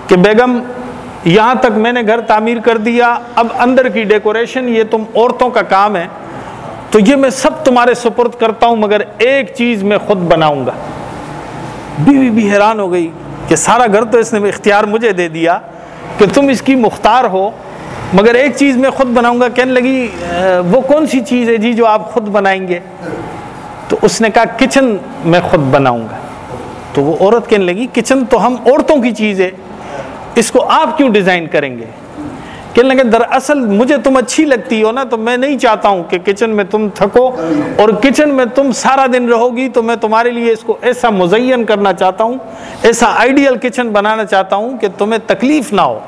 [SPEAKER 1] کہ بیگم، یہاں تک میں نے گھر تعمیر کر دیا، اب اندر کی ڈیکوریشن یہ تم عورتوں کا کام ہے، تو یہ میں سب تمہارے سپرد کرتا ہوں، مگر ایک چیز میں خود بناؤں گا۔ بیوی بھی حیران ہو گئی کہ سارا گھر تو اس نے اختیار مجھے دے دیا کہ تم اس کی مختار ہو، مگر ایک چیز میں خود بناؤں گا، کہنے لگی وہ کون سی چیز ہے جی جو آپ خود بنائیں گے؟ تو اس نے کہا، کچن میں خود بناؤں گا۔ تو وہ عورت کہنے لگی، کچن تو ہم عورتوں کی چیز ہے۔ اس کو آپ کیوں ڈیزائن کریں گے؟ کہنے لگے، دراصل مجھے تم اچھی لگتی ہو نا، تو میں نہیں چاہتا ہوں کہ کچن میں تم تھکو اور کچن میں تم سارا دن رہو گی تو میں تمہارے لیے اس کو ایسا مزین کرنا چاہتا ہوں، ایسا آئیڈیل کچن بنانا چاہتا ہوں کہ تمہیں تکلیف نہ ہو۔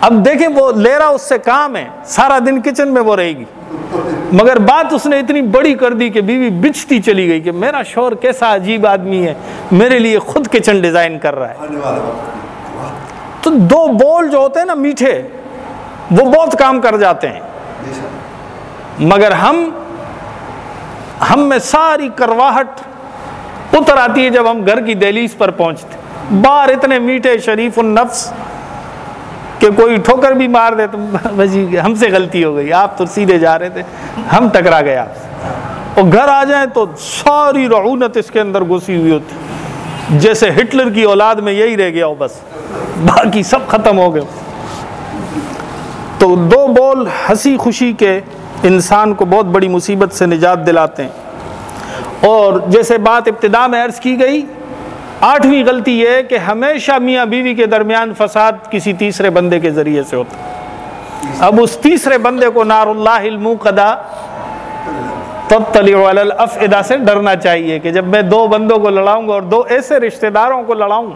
[SPEAKER 1] اب دیکھیں، وہ لے رہا اس سے کام ہے، سارا دن کچن میں وہ رہے گی۔ مگر بات اس نے اتنی بڑی کر دی کہ بیوی بچتی چلی گئی کہ میرا شور کیسا عجیب آدمی ہے، میرے لیے خود کچن ڈیزائن کر رہا ہے۔ تو دو بول جو ہوتے ہیں نا میٹھے وہ بہت کام کر جاتے ہیں۔ مگر ہم ہم میں ساری کرواہٹ اتر آتی ہے جب ہم گھر کی دہلیز پر پہنچتے۔ باہر اتنے میٹھے شریف النفس کہ کوئی ٹھوکر بھی مار دے تو بجی ہم سے غلطی ہو گئی۔ آپ تو سیدھے جا رہے تھے۔ ہم ٹکرا گئے آپ سے۔ اور گھر آ جائیں تو ساری رعونت اس کے اندر گھسی ہوئی ہوتی۔ جیسے ہٹلر کی اولاد میں یہی رہ گیا ہو بس۔ باقی سب ختم ہو گئے۔ تو دو بول ہنسی خوشی کے انسان کو بہت بڑی مصیبت سے نجات دلاتے ہیں۔ اور جیسے بات ابتدا میں عرض کی گئی، آٹھویں غلطی یہ کہ ہمیشہ میاں بیوی کے درمیان فساد کسی تیسرے بندے کے ذریعے سے ہوتا اب اس تیسرے بندے کو نار اللہ المقدا ادا سے ڈرنا چاہیے کہ جب میں دو بندوں کو لڑاؤں گا اور دو ایسے رشتہ داروں کو لڑاؤں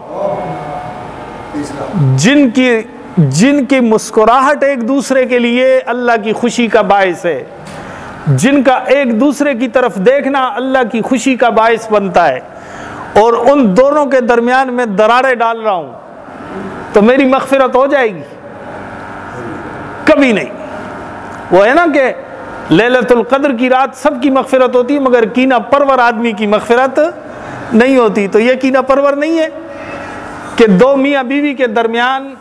[SPEAKER 1] جن کی جن کی مسکراہٹ ایک دوسرے کے لیے اللہ کی خوشی کا باعث ہے، جن کا ایک دوسرے کی طرف دیکھنا اللہ کی خوشی کا باعث بنتا ہے، اور ان دونوں کے درمیان میں درارے ڈال رہا ہوں، تو میری مغفرت ہو جائے گی؟ کبھی نہیں۔ وہ ہے نا کہ للت القدر کی رات سب کی مغفرت ہوتی ہے مگر کینا پرور آدمی کی مغفرت نہیں ہوتی۔ تو یہ کینا پرور نہیں ہے کہ دو میاں بیوی کے درمیان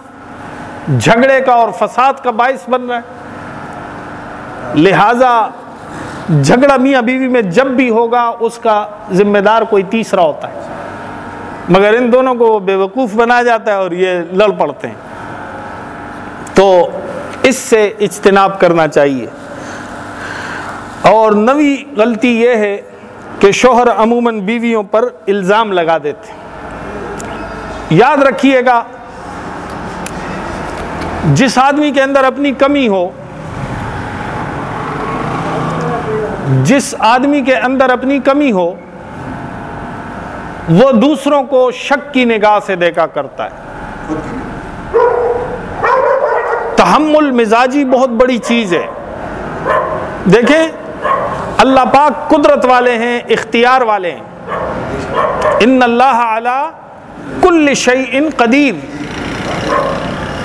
[SPEAKER 1] جھگڑے کا اور فساد کا باعث بن رہا ہے۔ لہذا جھگڑا میاں بیوی میں جب بھی ہوگا، اس کا ذمہ دار کوئی تیسرا ہوتا ہے۔ مگر ان دونوں کو بے وقوف بنا جاتا ہے اور یہ لڑ پڑتے ہیں۔ تو اس سے اجتناب کرنا چاہیے۔ اور نوی غلطی یہ ہے کہ شوہر عموماً بیویوں پر الزام لگا دیتے یاد رکھیے گا، جس آدمی کے اندر اپنی کمی ہو، جس آدمی کے اندر اپنی کمی ہو، وہ دوسروں کو شک کی نگاہ سے دیکھا کرتا ہے۔ تحمل مزاجی بہت بڑی چیز ہے۔ دیکھیں اللہ پاک قدرت والے ہیں، اختیار والے ہیں۔ ان اللہ اعلی کل شعی ان قدیر۔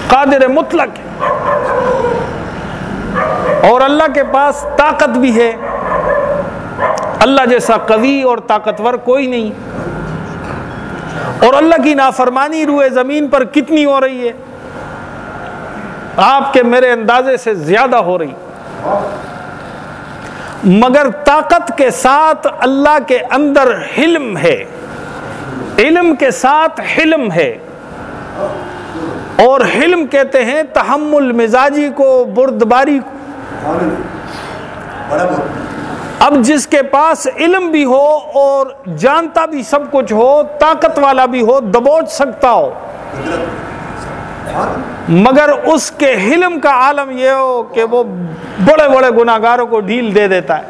[SPEAKER 1] قادر مطلق۔ اور اللہ کے پاس طاقت بھی ہے۔ اللہ جیسا قوی اور طاقتور کوئی نہیں۔ اور اللہ کی نافرمانی روئے زمین پر کتنی ہو رہی ہے۔ آپ کے میرے اندازے سے زیادہ ہو رہی۔ مگر طاقت کے ساتھ اللہ کے اندر حلم ہے۔ علم کے ساتھ حلم ہے۔ اور حلم کہتے ہیں تحمل مزاجی کو، بردباری کو۔ اب جس کے پاس علم بھی ہو اور جانتا بھی سب کچھ ہو، طاقت والا بھی ہو، دبوچ سکتا ہو۔ مگر اس کے حلم کا عالم یہ ہو کہ وہ بڑے بڑے گناگاروں کو ڈھیل دے دیتا ہے۔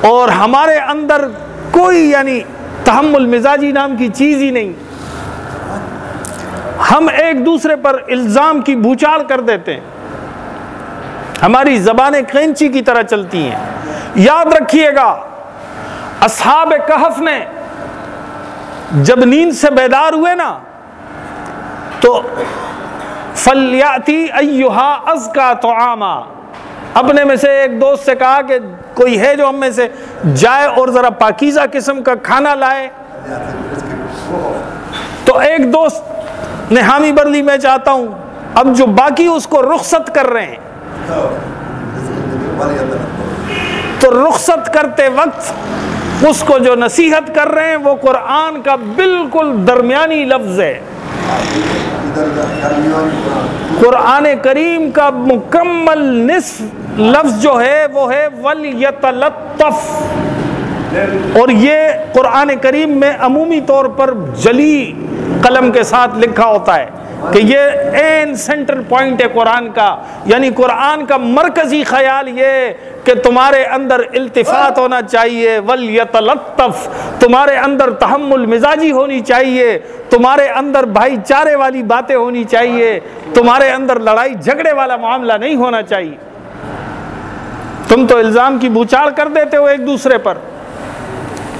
[SPEAKER 1] اور ہمارے اندر کوئی یعنی تحمل مزاجی نام کی چیز ہی نہیں۔ ہم ایک دوسرے پر الزام کی بھوچال کر دیتے ہیں۔ ہماری زبانیں کینچی کی طرح چلتی ہیں۔ یاد رکھیے گا، اصحاب کہف نے جب نیند سے بیدار ہوئے نا، تو فلیاتی ایوہا از کا تو اپنے میں سے ایک دوست سے کہا کہ کوئی ہے جو ہم میں سے، جائے اور ذرا پاکیزہ قسم کا کھانا لائے۔ تو ایک دوست نے حامی برلی میں چاہتا ہوں۔ اب جو باقی اس کو رخصت کر رہے ہیں۔ تو رخصت کرتے وقت اس کو جو نصیحت کر رہے ہیں وہ قرآن کا بالکل درمیانی لفظ ہے۔ قرآن کریم کا مکمل نصف لفظ جو ہے وہ ہے ولیتلطف اور یہ قرآن کریم میں عمومی طور پر جلی قلم کے ساتھ لکھا ہوتا ہے کہ یہ این سینٹر پوائنٹ ہے قرآن کا یعنی قرآن کا مرکزی خیال یہ کہ تمہارے اندر التفات ہونا چاہیے ولیتلطف تمہارے اندر تحمل مزاجی ہونی چاہیے، تمہارے اندر بھائی چارے والی باتیں ہونی چاہیے، تمہارے اندر لڑائی جھگڑے والا معاملہ نہیں ہونا چاہیے۔ تم تو الزام کی بوچاڑ کر دیتے ہو ایک دوسرے پر۔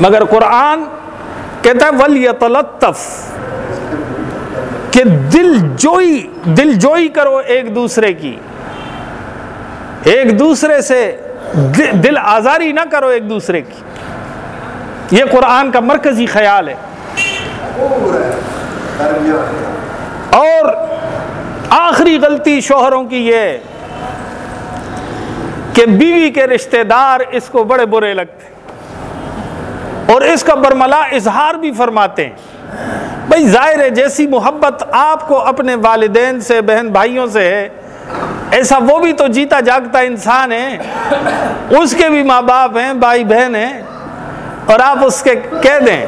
[SPEAKER 1] مگر قرآن کہتا ہے ولیتلطف کہ دل جوئی دل جوئی کرو ایک دوسرے کی۔ ایک دوسرے سے دل آزاری نہ کرو ایک دوسرے کی۔ یہ قرآن کا مرکزی خیال ہے۔ اور آخری غلطی شوہروں کی یہ کہ بیوی کے رشتہ دار اس کو بڑے برے لگتے اور اس کا برملا اظہار بھی فرماتے ہیں۔ بھائی ظاہر ہے جیسی محبت آپ کو اپنے والدین سے، بہن بھائیوں سے ہے ایسا وہ بھی تو جیتا جاگتا انسان ہے۔ اس کے بھی ماں باپ ہیں، بھائی بہن ہیں۔ اور آپ اس کے کہہ دیں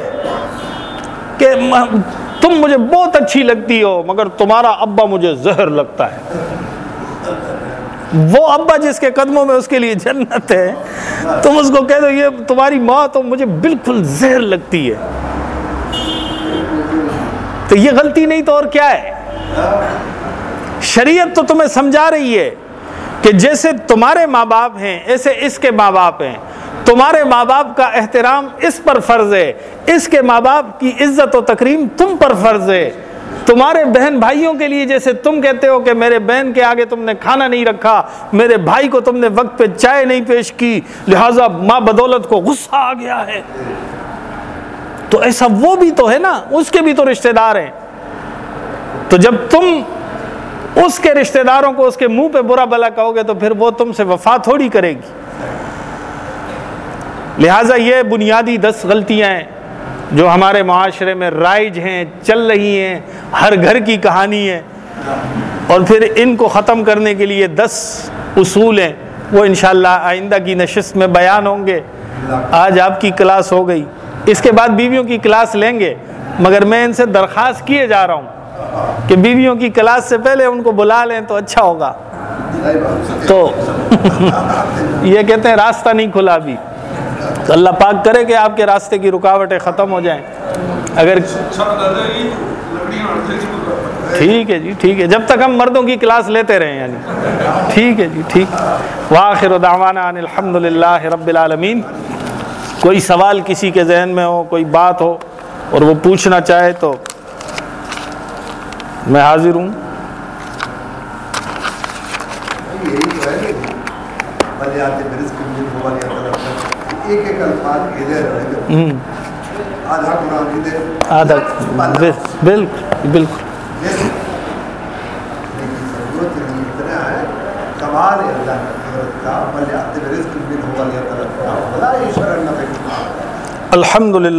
[SPEAKER 1] کہ تم مجھے بہت اچھی لگتی ہو، مگر تمہارا ابا مجھے زہر لگتا ہے۔ وہ ابا جس کے قدموں میں اس کے لیے جنت ہے، تم اس کو کہہ دو، یہ تمہاری ماں تو مجھے بالکل زہر لگتی ہے۔ تو یہ غلطی نہیں تو اور کیا ہے؟ شریعت تو تمہیں سمجھا رہی ہے کہ جیسے تمہارے ماں باپ ہیں، ایسے اس کے ماں باپ ہیں۔ تمہارے ماں باپ کا احترام اس پر فرض ہے۔ اس کے ماں باپ کی عزت و تکریم تم پر فرض ہے۔ تمہارے بہن بھائیوں کے لیے جیسے تم کہتے ہو کہ میرے بہن کے آگے تم نے کھانا نہیں رکھا، میرے بھائی کو تم نے وقت پہ چائے نہیں پیش کی، لہذا ماں بدولت کو غصہ آ گیا ہے۔ تو ایسا وہ بھی تو ہے نا، اس کے بھی تو رشتہ دار ہیں۔ تو جب تم اس کے رشتہ داروں کو اس کے منہ پہ برا بلا کہو گے تو پھر وہ تم سے وفا تھوڑی کرے گی۔ لہٰذا یہ بنیادی دس غلطیاں ہیں جو ہمارے معاشرے میں رائج ہیں، چل رہی ہیں، ہر گھر کی کہانی ہے۔ اور پھر ان کو ختم کرنے کے لیے دس اصول ہیں۔ وہ انشاءاللہ آئندہ کی نشست میں بیان ہوں گے۔ آج آپ کی کلاس ہو گئی۔ اس کے بعد بیویوں کی کلاس لیں گے۔ مگر میں ان سے درخواست کیے جا رہا ہوں۔ کہ بیویوں کی کلاس سے پہلے ان کو بلا لیں تو اچھا ہوگا۔ تو یہ کہتے ہیں راستہ نہیں کھلا بھی تو اللہ پاک کرے کہ آپ کے راستے کی رکاوٹیں ختم ہو جائیں۔ اگر ٹھیک ہے جی ٹھیک ہے۔ جب تک ہم مردوں کی کلاس لیتے رہے یعنی۔ ٹھیک ہے جی ٹھیک۔ واخر دعوانا ان الحمد للہ رب العالمین۔ کوئی سوال کسی کے ذہن میں ہو، کوئی بات ہو اور وہ پوچھنا چاہے تو میں حاضر ہوں۔
[SPEAKER 2] آدھا
[SPEAKER 1] بالکل بالکل۔ الحمد للہ